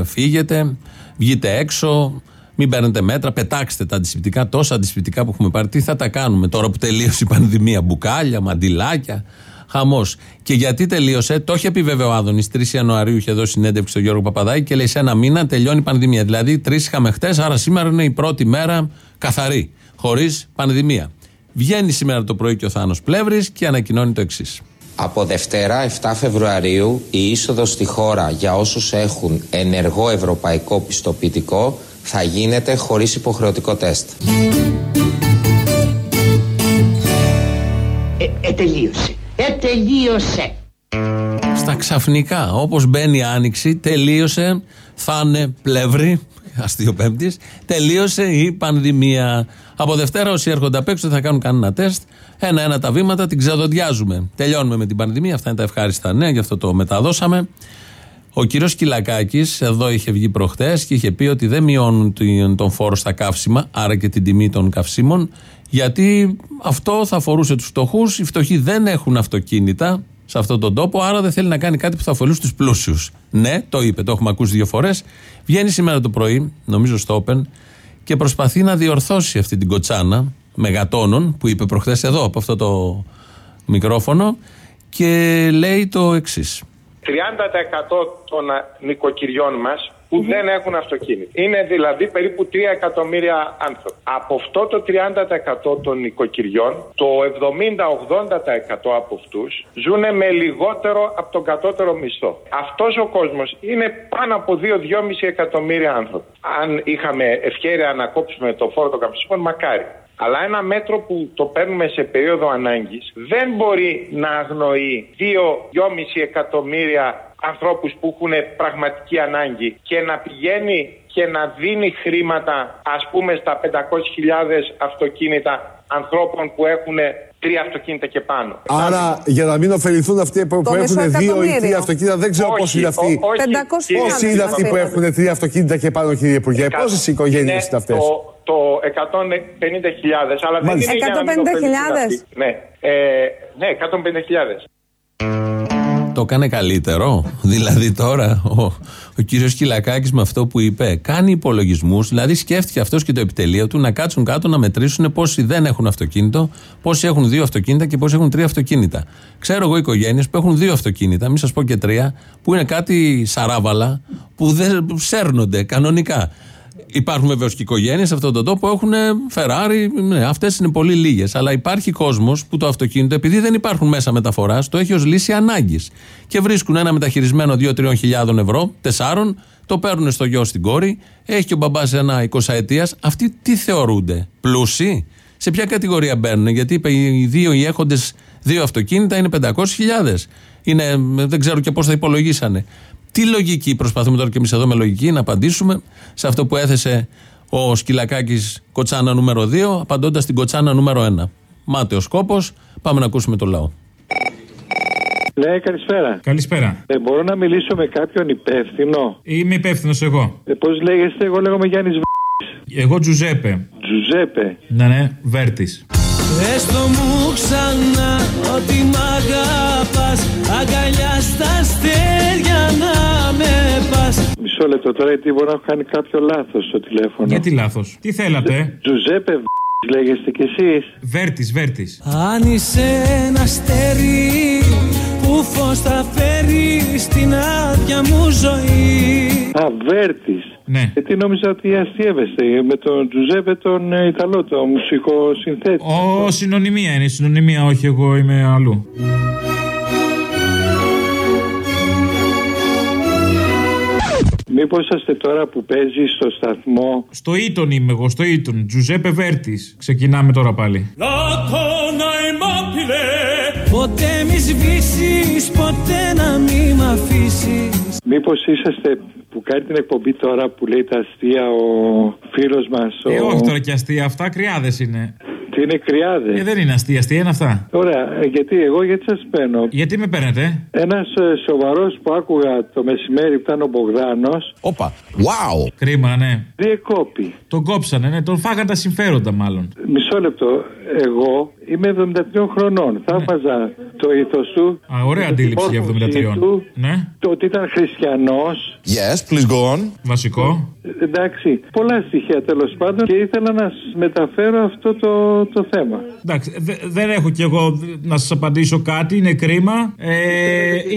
φύγετε, βγείτε έξω, μην παίρνετε μέτρα, πετάξτε τα αντισηπτικά, τόσα αντισηπτικά που έχουμε πάρει. Τι θα τα κάνουμε τώρα που τελείωσε η πανδημία, μπουκάλια, μαντιλάκια. Χαμός. Και γιατί τελείωσε, το είχε πει βέβαια ο Άδωνης. 3 Ιανουαρίου είχε δώσει συνέντευξη στον Γιώργο Παπαδάκη και λέει: Σε ένα μήνα τελειώνει η πανδημία. Δηλαδή, τρεις είχαμε χτες, άρα σήμερα είναι η πρώτη μέρα καθαρή, χωρίς πανδημία. Βγαίνει σήμερα το πρωί και ο Θάνος Πλεύρης και ανακοινώνει το εξής. Από Δευτέρα 7 Φεβρουαρίου η είσοδος στη χώρα για όσους έχουν ενεργό ευρωπαϊκό πιστοποιητικό θα γίνεται χωρίς υποχρεωτικό τεστ. Ε, τελείωσε. Ε, τελείωσε. Στα ξαφνικά, όπως μπαίνει η άνοιξη, τελείωσε, θα είναι πλεύρη, αστείο πέμπτης, τελείωσε η πανδημία. Από Δευτέρα όσοι έρχονται απ' έξω θα κάνουν κανένα τεστ, ένα-ένα τα βήματα, την ξεδοντιάζουμε. Τελειώνουμε με την πανδημία, αυτά είναι τα ευχάριστα νέα, γι' αυτό το μεταδώσαμε. Ο κύριος Κυλακάκης εδώ είχε βγει προχτές και είχε πει ότι δεν μειώνουν την- τον φόρο στα καύσιμα, άρα και την τιμή των καυσίμων, γιατί αυτό θα αφορούσε τους φτωχούς. Οι φτωχοί δεν έχουν αυτοκίνητα σε αυτόν τον τόπο, άρα δεν θέλει να κάνει κάτι που θα αφορούσε τους πλούσιους. Ναι, το είπε, το έχουμε ακούσει δύο φορές. Βγαίνει σήμερα το πρωί, νομίζω στο Open, και προσπαθεί να διορθώσει αυτή την κοτσάνα μεγατόνων που είπε προχθές εδώ από αυτό το μικρόφωνο και λέει το εξής. 30% των α, νοικοκυριών μας που δεν έχουν αυτοκίνητο. Είναι δηλαδή περίπου 3 εκατομμύρια άνθρωποι. Από αυτό το 30% των νοικοκυριών, το 70-80% από αυτούς ζουν με λιγότερο από τον κατώτερο μισθό. Αυτός ο κόσμος είναι πάνω από 2-2,5 εκατομμύρια άνθρωποι. Αν είχαμε ευχαίρεια να κόψουμε το φόρο των καυσίμων, μακάρι. Αλλά ένα μέτρο που το παίρνουμε σε περίοδο ανάγκης δεν μπορεί να αγνοεί 2-2,5 εκατομμύρια ανθρώπους που έχουν πραγματική ανάγκη και να πηγαίνει και να δίνει χρήματα ας πούμε στα 500.000 αυτοκίνητα ανθρώπων που έχουν τρία αυτοκίνητα και πάνω. Άρα για να μην ωφεληθούν αυτοί που, Το που έχουν δύο ή μισοεκατομμύριο. τρία αυτοκίνητα, δεν ξέρω Όχι, πόσοι είναι αυτοί. ο- όχι, 500.000 Πόσοι είναι αυτοί που μας έχουν τρία αυτοκίνητα και πάνω, κύριε Υπουργέ, Εκα- πόσες οικογένειες είναι αυτές; Το, το 150.000, αλλά δεν Μάλιστα. είναι για να μην 150.000? ωφεληθούν αυτοί. Ναι, ε, ναι 150.000. Το έκανε καλύτερο. Δηλαδή τώρα ο, ο κύριος Κυλακάκης με αυτό που είπε κάνει υπολογισμούς, δηλαδή σκέφτηκε αυτός και το επιτελείο του να κάτσουν κάτω να μετρήσουν πόσοι δεν έχουν αυτοκίνητο, πόσοι έχουν δύο αυτοκίνητα και πόσοι έχουν τρία αυτοκίνητα. Ξέρω εγώ οικογένειες που έχουν δύο αυτοκίνητα, μην σας πω και τρία, που είναι κάτι σαράβαλα που δεν σέρνονται κανονικά. Υπάρχουν βεβαίως και οικογένειες σε αυτόν τον τόπο που έχουν Ferrari. Ναι, αυτές είναι πολύ λίγες. Αλλά υπάρχει κόσμος που το αυτοκίνητο, επειδή δεν υπάρχουν μέσα μεταφοράς, το έχει ως λύση ανάγκης. Και βρίσκουν ένα μεταχειρισμένο 2-3 χιλιάδων ευρώ, 4, το παίρνουν στο γιο στην κόρη, έχει και ο μπαμπάς ένα 20 ετία. Αυτοί τι θεωρούνται, πλούσιοι; Σε ποια κατηγορία μπαίνουν, γιατί είπε οι δύο οι έχοντες δύο αυτοκίνητα είναι 500.000. Είναι, δεν ξέρω και πώς θα υπολογίσανε. Τι λογική προσπαθούμε τώρα και εμείς εδώ με λογική να απαντήσουμε σε αυτό που έθεσε ο Σκυλακάκης Κοτσάνα νούμερο 2, απαντώντας την Κοτσάνα νούμερο 1. Μάταιο κόπο, πάμε να ακούσουμε το λαό. Ναι, καλησπέρα. Καλησπέρα. Ε, μπορώ να μιλήσω με κάποιον υπεύθυνο; Είμαι υπεύθυνος εγώ. Ε, Πώς λέγεστε, εγώ λέγομαι Γιάννης Β. Εγώ Τζουζέπε. Τζουζέπε. Ναι, ναι, Βέρτης. Έστω μου ξανά ότι μ' αγαπάς Αγκαλιάς στα αστέρια να με πας Μισό λεπτό τώρα, γιατί μπορώ να έχω κάνει κάποιο λάθος στο τηλέφωνο. Γιατί λάθος; Τι θέλατε; Τζουζέπε Β. λέγεστε κι εσείς. Βέρτης, Βέρτης. Αν είσαι ένα αστέρι που φως θα φέρει στην άδεια μου ζωή Α, Βέρτης. Ναι. Γιατί νόμιζα ότι αστείευεστε με τον Τζουζέπε τον ε, Ιταλό, το μουσικό συνθέτη. Ω, συνωνυμία είναι, συνωνυμία, όχι εγώ είμαι αλλού. Μήπως είσαστε τώρα που παίζει στο σταθμό; Στο Ήτον είμαι εγώ, στο Ήτον. Τζουζέπε Βέρτης. Ξεκινάμε τώρα πάλι. Ποτέ μη σβήσεις, ποτέ να μη μ' αφήσεις Μήπως είσαστε που κάνει την εκπομπή τώρα που λέει τα αστεία ο φίλος μας. Ε, όχι τώρα και αστεία, αυτά κρυάδες είναι. Τι είναι κρυάδες; Ε, δεν είναι αστεία, αστεία είναι αυτά. Ωραία, ε, γιατί εγώ γιατί σας παίρνω; Γιατί με παίρνετε; Ένας σοβαρός που άκουγα το μεσημέρι που ήταν ο Μπογδάνος. Όπα. Wow. Κρίμα, ναι. Διεκόπη. Τον κόψανε, ναι, τον φάγαν τα συμφέροντα μάλλον. Μισό λεπτό. Εγώ είμαι 73 χρονών. Θα βάζα το ήθος του. Α, ωραία την αντίληψη για υπόθεσή 73. του, Ναι. Το ότι ήταν χριστιανός. Yes, please go on. Βασικό. Εντάξει, πολλά στοιχεία τέλος πάντων και ήθελα να σας μεταφέρω αυτό το, το θέμα. Εντάξει, δε- δεν έχω κι εγώ να σας απαντήσω κάτι, είναι κρίμα. Ε,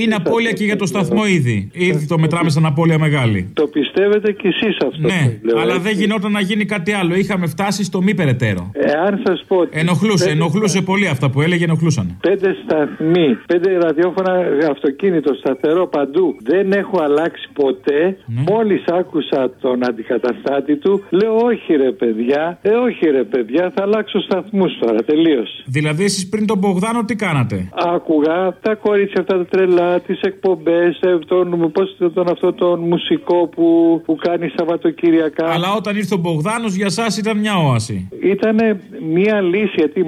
είναι απώλεια και για το σταθμό ήδη. Ήδη το μετράμε σαν απώλεια μεγάλη. Το πιστεύετε κι εσείς αυτό. Ναι, που λέω, αλλά έτσι; δεν γινόταν να γίνει κάτι άλλο. Είχαμε φτάσει στο μη περαιτέρω. Εάν σας πω. ότι Ενοχλούσε, πέντε ενοχλούσε πολύ αυτά που έλεγε, ενοχλούσαν. Πέντε σταθμοί, πέντε ραδιόφωνα αυτοκίνητο σταθερό παντού. Δεν έχω αλλάξει ποτέ. Ναι. Μόλις άκουσα τον αντικαταστάτη του, λέω όχι ρε παιδιά, ε όχι ρε παιδιά, θα αλλάξω σταθμούς τώρα. Τελείω. Δηλαδή, εσείς πριν τον Μπογδάνο τι κάνατε; Άκουγα τα κορίτσια αυτά τα τρελά, τις εκπομπές, τον, πώς, τον, αυτό τον μουσικό που, που κάνει Σαββατοκύριακα. Αλλά όταν ήρθε ο Μπογδάνος, για εσά ήταν μια όαση. Ήταν μία λύση γιατί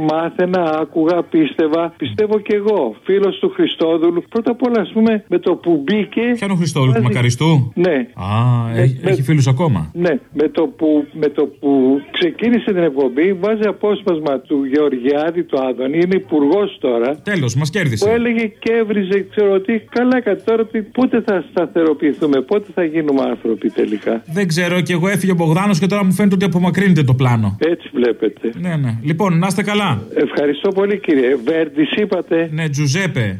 μάθαινα, άκουγα, πίστευα. Πιστεύω κι εγώ, φίλος του Χριστόδουλου. Πρώτα απ' όλα, ας πούμε, με το που μπήκε. Ποιο είναι ο Χριστόδουλου του Μακαριστού; Ναι. Α, έχει, έχει φίλους ακόμα; Ναι, με το, που, με το που ξεκίνησε την εκπομπή, βάζει απόσπασμα του Γεωργιάδη, το Άδωνη, είναι υπουργός τώρα. Τέλος, μας Που κέρδισε. έλεγε και έβριζε, ξέρω τι, καλά κατά τώρα, τι, πότε θα σταθεροποιηθούμε, πότε θα γίνουμε άνθρωποι τελικά. Δεν ξέρω, και εγώ έφυγε ο Μπογδάνος και τώρα μου φαίνεται ότι απομακρύνεται το πλάνο. Έτσι βλέπετε. Ναι, ναι. Λοιπόν, να είστε καλά. Ευχαριστώ πολύ κύριε. Βέρντις, είπατε. Ναι, Τζουζέπε.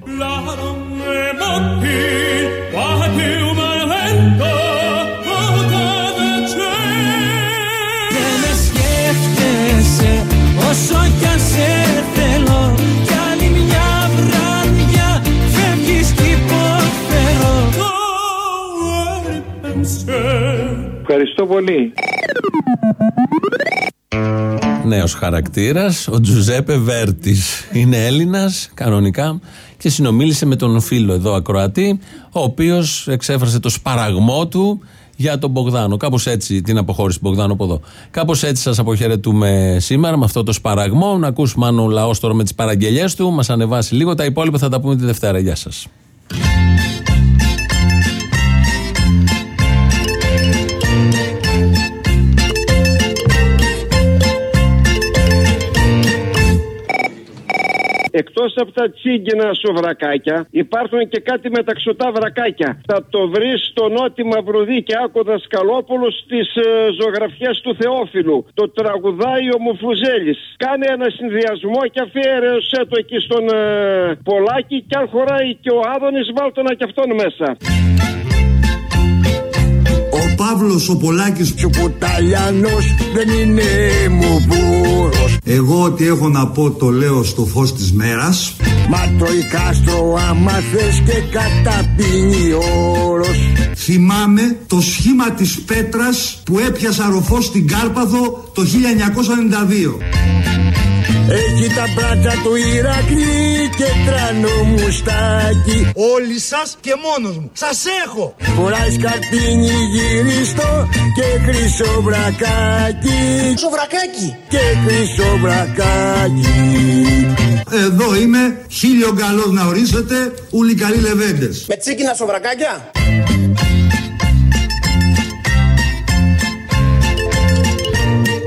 Δεν με σκέφτεσαι όσο κι αν σε θέλω Κι άλλη μια βράδια φεύγεις κι υποφέρω Ευχαριστώ πολύ. Νέος χαρακτήρας, ο Τζουζέπε Βέρτης. Είναι Έλληνας, κανονικά, και συνομίλησε με τον φίλο εδώ ακροατή, ο οποίος εξέφρασε το σπαραγμό του για τον Μπογδάνο. Κάπως έτσι την αποχώρηση του Μπογδάνου από εδώ. Κάπως έτσι σας αποχαιρετούμε σήμερα με αυτό το σπαραγμό. Να ακούσουμε αν ο λαός τώρα με τις παραγγελίε του μας ανεβάσει λίγο. Τα υπόλοιπα θα τα πούμε τη Δευτέρα. Γεια σας. Εκτός από τα τσίγκινα σοβρακάκια, υπάρχουν και κάτι μεταξωτά βρακάκια. Θα το βρεις στο Νότι Μαυρουδί και Άκο Δασκαλόπουλος στις ε, ζωγραφιές του Θεόφιλου. Το τραγουδάει ο Μουφουζέλης. Κάνε ένα συνδυασμό και αφιέρεσέ το εκεί στον ε, Πολάκη και αν χωράει και ο Άδωνης, βάλτο να και αυτόν μέσα. Ο Παύλος ο Πολάκης. Και ο Κουταλιανός δεν είναι μου βούρος. Εγώ ό,τι έχω να πω το λέω στο φως της μέρας. Μα το Κάστρο άμα θες και καταπίνει όρος. Θυμάμαι το σχήμα της πέτρας που έπιασα ροφός στην Κάρπαθο το 1992 έχει τα μπράτσα του Ηρακλή και τρανό μουστάκι. Όλοι σας και μόνος μου, σας έχω. Φοράει σκαρτίνι γυριστό και χρυσό βρακάκι. Σοβρακάκι Και χρυσό βρακάκι. Εδώ είμαι, χίλιο καλός να ορίσετε, ούλοι καλοί λεβέντες. Με τσίκινα σοβρακάκια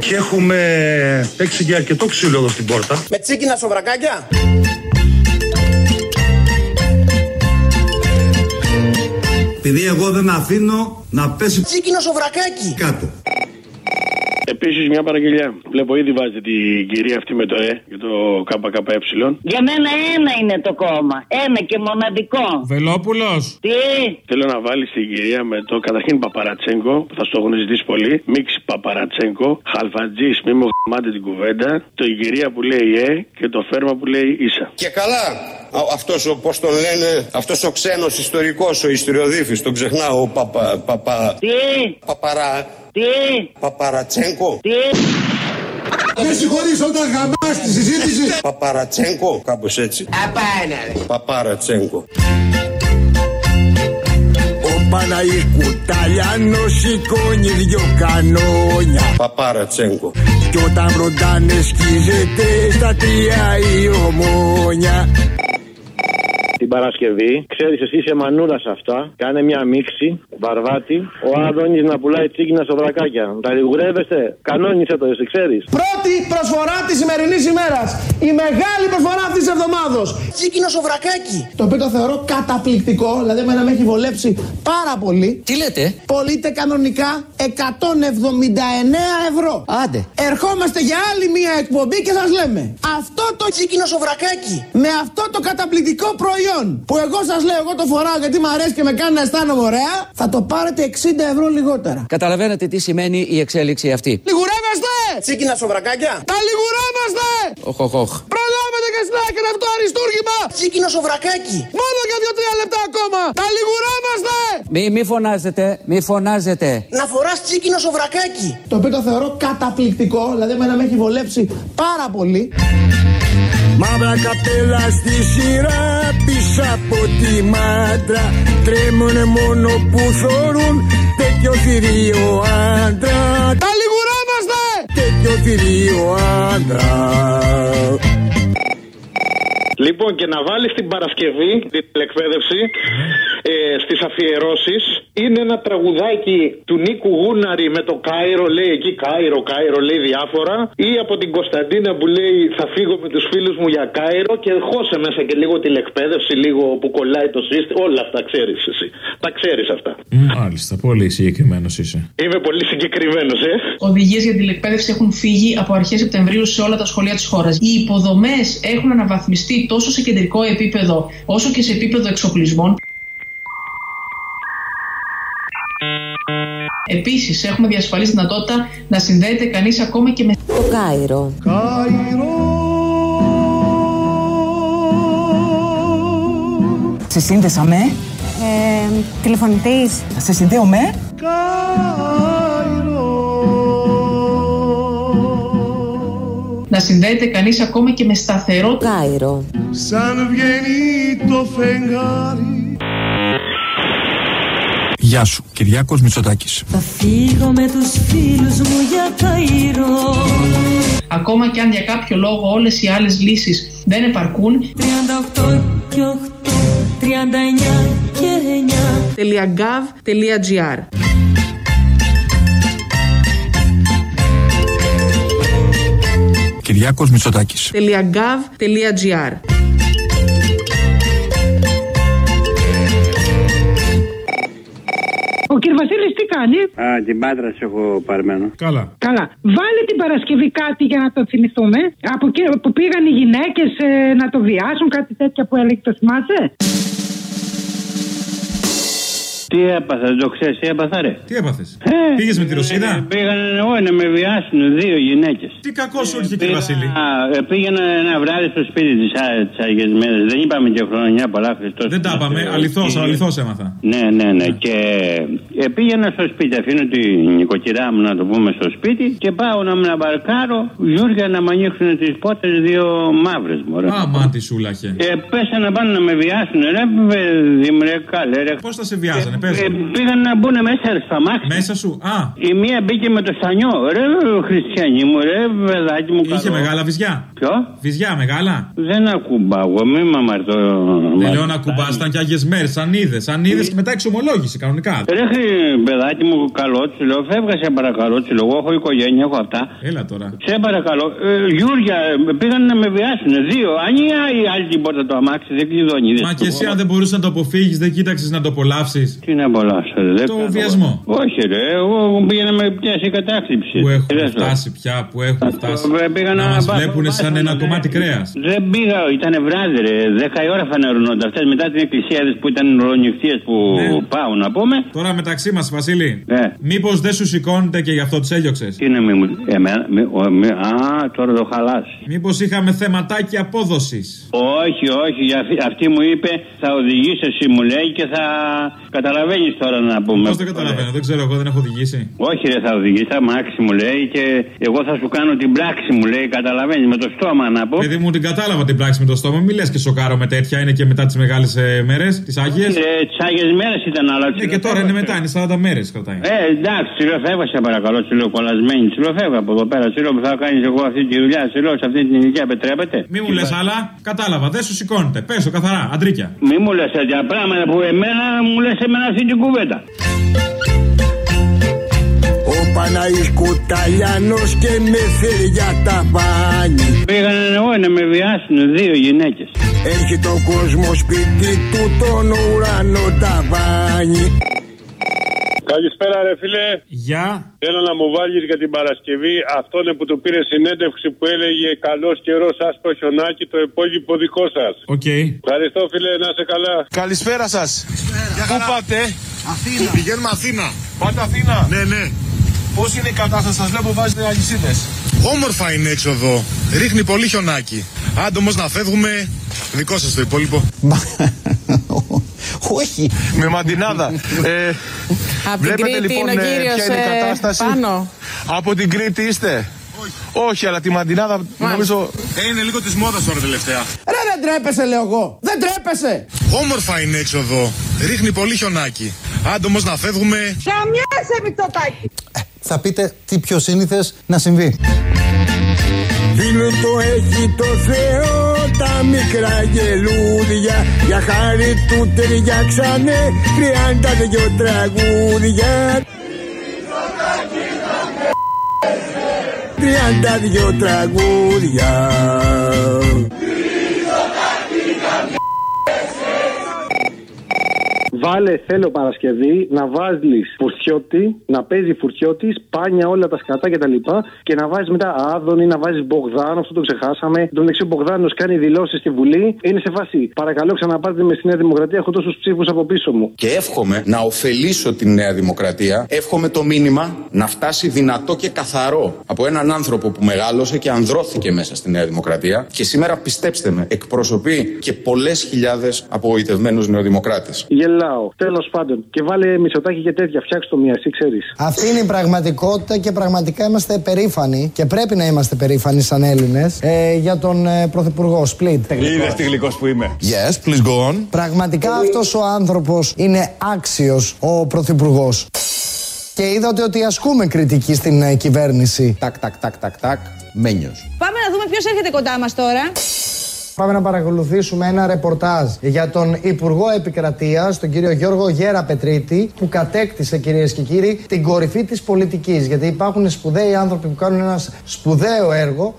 Και έχουμε παίξει και αρκετό ξύλο εδώ στην πόρτα. Με τσίκινα σοβρακάκια. Επειδή εγώ δεν αφήνω να πέσει Τσίκινο σοβρακάκι. κάτω Επίσης, μια παραγγελιά. Βλέπω ήδη βάζει την κυρία αυτή με το Ε και το ΚΚΕ. Για μένα ένα είναι το κόμμα. Ένα και μοναδικό. Βελόπουλος. Τι; Θέλω να βάλεις την κυρία με το καταρχήν Παπαρατσέγκο, που θα στο έχουν ζητήσει πολύ. Μίξ Παπαρατσέγκο, Χαλφατζής, μη μου γαμάτε την κουβέντα. Το η κυρία που λέει Ε και το φέρμα που λέει ίσα. Και καλά, αυτός ο, πώς το λένε, αυτός ο ξένος ιστορικός, ο ιστοριοδίφης, τον ξεχνάω, ο Παπα. παπα Τι; Παπαρά. Τι; Παπαρατσέγκο. Τι; Δεν συγχωρείς όταν γαμάς τη συζήτηση. Παπαρατσέγκο, κάπως έτσι. Απάνα ρε. Παπαρατσέγκο. Ο Παναήκου Ταλιάνος σηκώνει δυο κανόνια Παπαρατσέγκο Κι όταν βροντάνε σκίζεται στα τρία η ομόνια την Παρασκευή. Ξέρεις, εσύ είσαι μανούρα σε αυτά. Κάνε μια μίξη, βαρβάτη. Ο Άδωνης να πουλάει τσίκινα σοβρακάκια. Τα λιγουρεύεστε. Κανόνισε το, εσύ ξέρεις. Πρώτη προσφορά της σημερινής ημέρας. Η μεγάλη προσφορά αυτής της εβδομάδα. Τσίκινο σοβρακάκι. Το οποίο το θεωρώ καταπληκτικό, δηλαδή εμένα με έχει βολέψει πάρα πολύ. Τι λέτε; Πωλείται κανονικά 179 ευρώ. Άντε. Ερχόμαστε για άλλη μία εκπομπή και σας λέμε αυτό το τσίκινο σοβρακάκι με αυτό το καταπληκτικό προϊόν που εγώ σας λέω, εγώ το φοράω γιατί μου αρέσει και με κάνει να αισθάνομαι ωραία, θα το πάρετε 60 ευρώ λιγότερα. Καταλαβαίνετε τι σημαίνει η εξέλιξη αυτή. Λιγουρεύεστε! Τσίκινα σοβρακάκια! Τα λιγουρεύεστε! Οχ, οχ, οχ. Προλάβετε και στην άκρη αυτό το αριστούργημα! Τσίκινο σοβρακάκι! Μόνο για 2-3 λεπτά ακόμα! Τα λιγουρεύεστε! Μη, μη φωνάζετε, μη φωνάζετε. Να φοράς τσίκινο σοβρακάκι! Το οποίο το θεωρώ καταπληκτικό, δηλαδή εμένα με έχει βολέψει πάρα πολύ. Μαύρα καπέλα στη σειρά πίσω από τη μάντρα Τρέμουνε μόνο που θωρούν τέτοιο θηρίο άντρα. Τα λιγουράμαστε! Τέτοιο θηρίο άντρα Λοιπόν, και να βάλεις την Παρασκευή την εκπαίδευση ε, στις αφιερώσεις. Είναι ένα τραγουδάκι του Νίκου Γούναρη με το Κάιρο, λέει εκεί Κάιρο, Κάιρο, λέει διάφορα. Ή από την Κωνσταντίνα που λέει Θα φύγω με τους φίλους μου για Κάιρο και χώσε μέσα και λίγο τηλεκπαίδευση, λίγο που κολλάει το σύστημα. Όλα αυτά ξέρεις εσύ. Τα ξέρεις αυτά. Μάλιστα, πολύ συγκεκριμένος είσαι. Είμαι πολύ συγκεκριμένος, ε. Οδηγίες για τηλεκπαίδευση έχουν φύγει από αρχές Σεπτεμβρίου σε όλα τα σχολεία της χώρας. Οι υποδομές έχουν αναβαθμιστεί τόσο σε κεντρικό επίπεδο όσο και σε επίπεδο εξοπλισμών. Επίσης, έχουμε διασφαλίσει δυνατότητα να συνδέεται κανείς ακόμα και με το Κάιρο. Σε σύνδεσα με. Ε, τηλεφωνητής. Σε συνδέω με. Να συνδέεται κανείς ακόμα και με σταθερό Κάιρο. Σαν βγαίνει το φεγγάρι Γεια σου, Κυριάκος Μητσοτάκης. Θα φύγω με τους φίλους μου για Καϊρό. Ακόμα και αν για κάποιο λόγο όλες οι άλλες λύσεις δεν επαρκούν 38 και 8, 39 και 9 .gov.gr Κυριάκος Μητσοτάκης. .gov.gr Ο κ. Βασίλης τι κάνει; Α, την πάντρα σε έχω παρμένο. Καλά. Καλά. Βάλε την Παρασκευή κάτι για να το θυμηθούμε. Από εκεί που πήγαν οι γυναίκες να το βιάσουν, κάτι τέτοια που έλεγε, το θυμάσαι; Τι έπαθα, δεν το ξέρεις, τι έπαθα, ρε; Τι έπαθες; Ε, Πήγες με τη Ρωσίδα; Πήγαν εγώ να με βιάσουν δύο γυναίκες. Τι κακός σου ήρθε, κύριε Βασίλη; Πήγαινα ένα βράδυ στο σπίτι της Άγιε Μέρε. Δεν είπαμε και χρονιά πολλά Χριστός. Δεν τα είπαμε. Αληθώς, αληθώς έμαθα. Ναι, ναι, ναι. Και ε, πήγαινα στο σπίτι. Αφήνω την νοικοκυρά μου να το πούμε στο σπίτι και πάω να με μπαρκάρω. Γιώργια να με ανοίξουν τις πόρτες δύο μαύρες μου. Α, μα τι σούλαχε. Ε, πέσανε πάνω να με βιάσουν. Ρε, παιδί μου, ρε, καλέ. Ρε. Πώς θα σε βιάζανε, πες. Ε, πήγαν να μπουν μέσα στα μάτια. Μέσα σου, α. Η μία μπήκε με το στανιό. Ρε, χριστιανή μου, ρε, παιδάκι μου. Είχε καλό. μεγάλα βυζιά. Ποιο; Βυζιά μεγάλα. Δεν ακουμπάω, μη με αμαρτώ. Δεν λέω να κουμπά, ήταν και άγιες μέρε. Αν είδες, αν είδες και μετά εξομολόγηση κανονικά. Ρε, χρυ- παιδάκι μου, καλό του λέω, φεύγα σε παρακαλώ, του λέω, εγώ έχω οικογένεια, έχω αυτά. Έλα τώρα. Σε παρακαλώ, ε, Γιούρια, ε, πήγαν να με βιάσουν. Δύο. Αν η άλλη, η άλλη την πόρτα το αμάξι, δεν κλειδώνει. Μα και εσύ, αν δεν μπορούσες να το αποφύγεις, δεν κοίταξες να το απολαύσεις. Τι να απολαύσω, ρε. δεν Το κάνω. βιασμό. Όχι, ρε, εγώ πήγα να με πιάσει κατάκτηση. Που έχουμε φτάσει πια, που έχουμε φτάσει. Ε, πήγα Να να μας πάω- βλέπουν σαν ένα κομμάτι κρέας. Δεν πήγα, ήταν βράδυ, ρε. Δέκα η ώρα φανερωνόντα. Αυτές μετά την εκκλησία της που ήταν ρονιχτίε που Ναι. πάω να πούμε. Τώρα μεταξύ μας, Βασίλη. Ναι. Μήπως δεν σου σηκώνεται και γι' αυτό τις έλειωξες; Τι είναι, μη μου. Εμένα, μη, ο, μη, α, τώρα το χαλάσει. Μήπως είχαμε θεματάκι απόδοσης; Όχι, όχι. αυτή- Αυτή μου είπε θα οδηγήσει εσύ μου λέει και θα καταλαβαίνεις τώρα να πούμε. Πώς δεν καταλαβαίνω, δεν ξέρω, εγώ δεν έχω οδηγήσει. Όχι, ρε, θα οδηγήσει τα μάξι μου λέει και εγώ θα σου κάνω την πράξη μου λέει. Καταλαβαίνεις με το στόμα να πω. Παιδί μου την κατάλαβα την πράξη με το στόμα, μη λες και σοκάρω με τέτοια, είναι και μετά τις μεγάλες μέρες, τις άγιες. Ε, τις άγιες μέρες ήταν, αλλά. Ναι, και τώρα είναι μετά, είναι 40 μέρες κρατάει. Ε, εντάξει, τσιλοφεύγα σε παρακαλώ, τσιλοκολλασμένη. Τσιλοφεύγα από εδώ πέρα. Τσιλο που θα κάνεις εγώ αυτή τη δουλειά, τσιλο σε αυτή την ηλικία επιτρέπεται. Μη μου λες άλλα, κατάλαβα, δεν σου σηκώνεται. Πέσω καθαρά, αντρίκια. Μη μου λες τέτοια πράγματα που εμένα μου λες εμένα αυτή την κουβέντα. Ο Παναής Κουταλιάνος και με φέρει για τα μπάνι Πήγαν εγώ να με βιάσουν δύο γυναίκες. Έρχεται ο κόσμος σπίτι του τον ουρανό ταβάνι Καλησπέρα, ρε φίλε. Γεια. Θέλω να μου βάλεις για την Παρασκευή αυτόν που του πήρε συνέντευξη που έλεγε Καλός καιρός, άσπρο χιονάκι, το υπόλοιπο δικό σας. Οκ. Ευχαριστώ, φίλε, να είσαι καλά. Καλησπέρα σας. Πού πάτε, Αθήνα Πηγαίνουμε Αθήνα Πάτε Αθήνα. Ναι ναι Πώς είναι η κατάσταση, σας βλέπω βάζετε αλυσίδες. Όμορφα είναι έξω εδώ Ρίχνει πολύ χιονάκι Άντε όμως να φεύγουμε Δικό σας το υπόλοιπο Όχι. Με μαντινάδα. ε, Απ' την βλέπετε Κρήτη λοιπόν είναι ο ε, κύριος, ποια είναι η ε, κατάσταση; πάνω. Από την Κρήτη είστε; Όχι. αλλά τη μαντινάδα νομίζω. Ε, είναι λίγο της μόδας τώρα τελευταία Ρε δεν τρέπεσαι λέω εγώ. Δεν τρέπεσαι. Όμορφα είναι έξω εδώ Ρίχνει πολύ χιονάκι Άντε όμως να φεύγουμε Χαμιάσαι Μητσοτάκη. Θα πείτε τι πιο σύνηθες να συμβεί. Φίλου το έχει το Θεό τα μικρά γελούδια. Για χάρη του ταιριάξανε τριάντα δυο τραγούδια. Τριάντα δυο τραγούδια Βάλε, θέλω Παρασκευή να βάζεις φουρτιώτη, να παίζει φουρτιώτης, σπάνια όλα τα σκατά κτλ. Και, και να βάζεις μετά Άδωνη, να βάζεις Μπογδάνο, αυτό το ξεχάσαμε. Τον δεξιό Μπογδάνος κάνει δηλώσεις στη Βουλή. Είναι σε φάση. Παρακαλώ, ξαναπάρτε με στη Νέα Δημοκρατία. Έχω τόσους ψήφους από πίσω μου. Και εύχομαι να ωφελήσω την Νέα Δημοκρατία. Εύχομαι το μήνυμα να φτάσει δυνατό και καθαρό από έναν άνθρωπο που μεγάλωσε και ανδρώθηκε μέσα στη Νέα Δημοκρατία. Και σήμερα, πιστέψτε με, εκπροσωπεί και πολλές χιλιάδες απογοητευμένου νεοδημοκράτες. Γελάω. Τέλος πάντων. Και βάλε μισοτάκι και τέτοια. Φτιάξτε το μία, εσύ ξέρεις. Αυτή είναι η πραγματικότητα και πραγματικά είμαστε περήφανοι και πρέπει να είμαστε περήφανοι σαν Έλληνες ε, για τον ε, Πρωθυπουργό Σπλίτ. Είδε τι γλυκό που είμαι. Yes, please go on. Πραγματικά αυτός ο άνθρωπος είναι άξιος ο Πρωθυπουργός. Και είδατε ότι ασκούμε κριτική στην ε, κυβέρνηση. Τάκ, τάκ, τάκ, τάκ, τάκ. Μένιος. Πάμε να δούμε ποιος έρχεται κοντά μας τώρα. Πάμε να παρακολουθήσουμε ένα ρεπορτάζ για τον Υπουργό Επικρατείας, τον κύριο Γιώργο Γέρα Πετρίτη, που κατέκτησε κυρίες και κύριοι την κορυφή της πολιτικής. Γιατί υπάρχουν σπουδαίοι άνθρωποι που κάνουν ένα σπουδαίο έργο.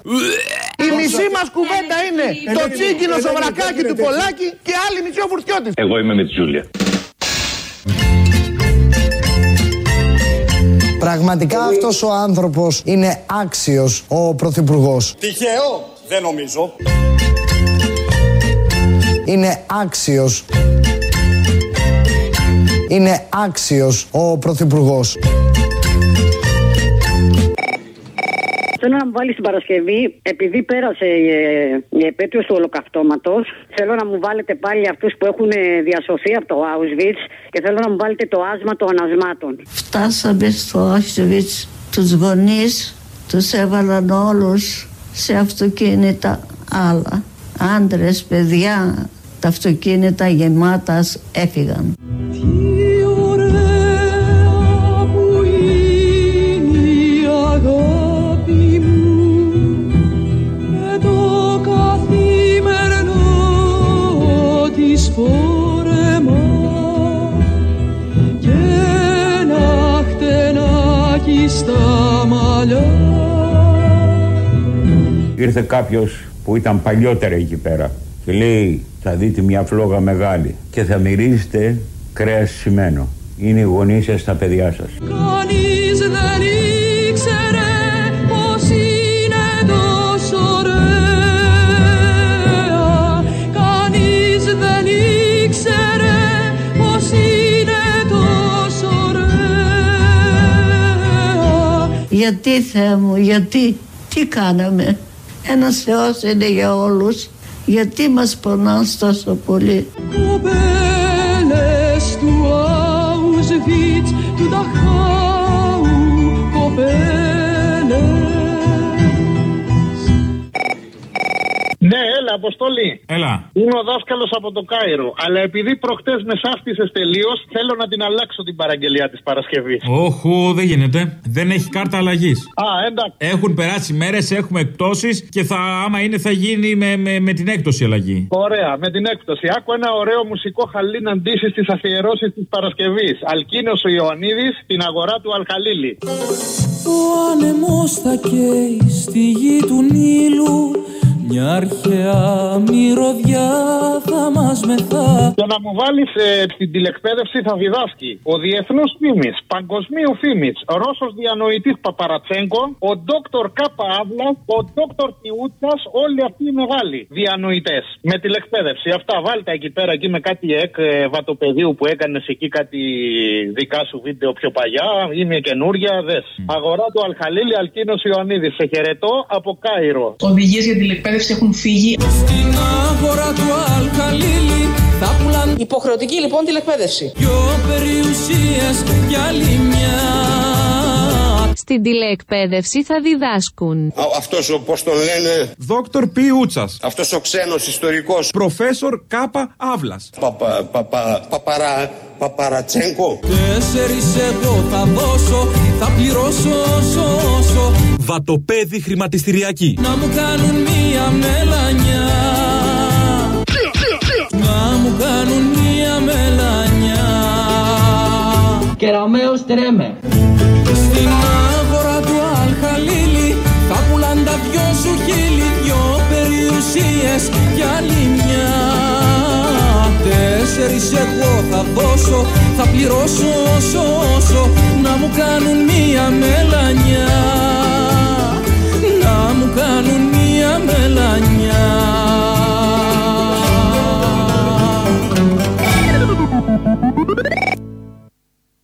Η μισή μας κουβέντα είναι το τσίγκινο σοβρακάκι του Πολάκη και άλλη μισή ο Φουρτιώτης. Εγώ είμαι με τη Τζούλια. Πραγματικά αυτός ο άνθρωπος είναι άξιος ο Πρωθυπουργός. Τυχαίο, δεν νομίζω. Είναι άξιος είναι άξιος ο Πρωθυπουργός. Θέλω να μου βάλεις την Παρασκευή, επειδή πέρασε ε, η επέτειος του ολοκαυτώματος, θέλω να μου βάλετε πάλι αυτούς που έχουν ε, διασωθεί από το Auschwitz και θέλω να μου βάλετε το άσμα των ανασμάτων. Φτάσαμε στο Auschwitz τους γονείς τους έβαλαν όλους σε αυτοκίνητα άλλα. Άντρες, παιδιά, τα αυτοκίνητα γεμάτας έφυγαν. η αγάπη μου με το καθημερινό της φόρεμα και ένα χτενάκι στα μαλλιά Ήρθε κάποιος που ήταν παλιότερα εκεί πέρα και λέει θα δείτε μια φλόγα μεγάλη και θα μυρίζετε κρέας σημαίνο. Είναι οι γονείς σας τα παιδιά σας. Κανείς δεν ήξερε πως είναι τόσο ωραία Κανείς δεν ήξερε πως είναι τόσο ωραία Γιατί Θεέ μου, γιατί, τι κάναμε; Ένας Θεός είναι για όλους. Γιατί μας πονάς τόσο πολύ; Κοπέλες του Auschwitz, του Dachau, έλα, Αποστολή. Έλα. Είμαι ο δάσκαλος από το Κάιρο. Αλλά επειδή προχτές με σάφτισες τελείως, θέλω να την αλλάξω την παραγγελία της Παρασκευής. Όχου, δεν γίνεται. Δεν έχει κάρτα αλλαγής. Α, εντάξει. Έχουν περάσει μέρες, έχουμε εκπτώσεις και θα, άμα είναι θα γίνει με, με, με την έκπτωση αλλαγή. Ωραία, με την έκπτωση. Άκου ένα ωραίο μουσικό χαλίν αντίσει στι αφιερώσεις της Παρασκευής. Αλκίνος ο Ιωαννίδης, την αγορά του Αλχαλίλη. Ο άνεμος θα καίει στη γη του Νείλου μια αρχαία μυρωδιά θα μας μεθά Και να μου βάλεις στην τηλεκπαίδευση θα διδάσκει ο διεθνού φήμης, παγκοσμίου φήμης, Ρώσος διανοητής Παπαρατσέγκο, ο Δόκτωρ Κάπα Αύλα, ο Δόκτωρ Τιούτσα, όλοι αυτοί οι μεγάλοι διανοητές. Με τηλεκπαίδευση. Αυτά βάλτε εκεί πέρα εκεί με κάτι εκ ε, βατοπεδίου που έκανες εκεί κάτι δικά σου βίντεο πιο παλιά. Είναι καινούρια, δες. Αγορά του Αλχαλίλη Αλκίνος Ιωαννίδης. Σε χαιρετώ από Κάιρο. Οδηγίες για τηλεκπαίδευση έχουν φύγει. Στην αγορά του Αλκαλίλη θα πουλάν Υποχρεωτική λοιπόν τηλεκπαίδευση. δυο περιουσίες για άλλη μια Στην τηλεεκπαίδευση θα διδάσκουν Αυτός ο, πώς τον λένε, Δόκτωρ Π. Ούτσας. αυτός ο ξένος ιστορικός. Προφέσορ Κάπα Αύλας. Παπα, παπα, παπαρα, παπαρατσέγκο. Τέσσερις εγώ θα δώσω, θα πληρώσω όσο όσο Βατοπέδι χρηματιστηριακή. Να μου κάνουν μία μελανιά Κεραμέως τρέμε. Στην αγορά του Αλχαλίλη θα πουλάν τα δυο σου χίλι δυο περιουσίες κι άλλη μια. Τέσσερις εγώ θα δώσω, θα πληρώσω όσο όσο να μου κάνουν μία μελανιά. Να μου κάνουν μία μελανιά.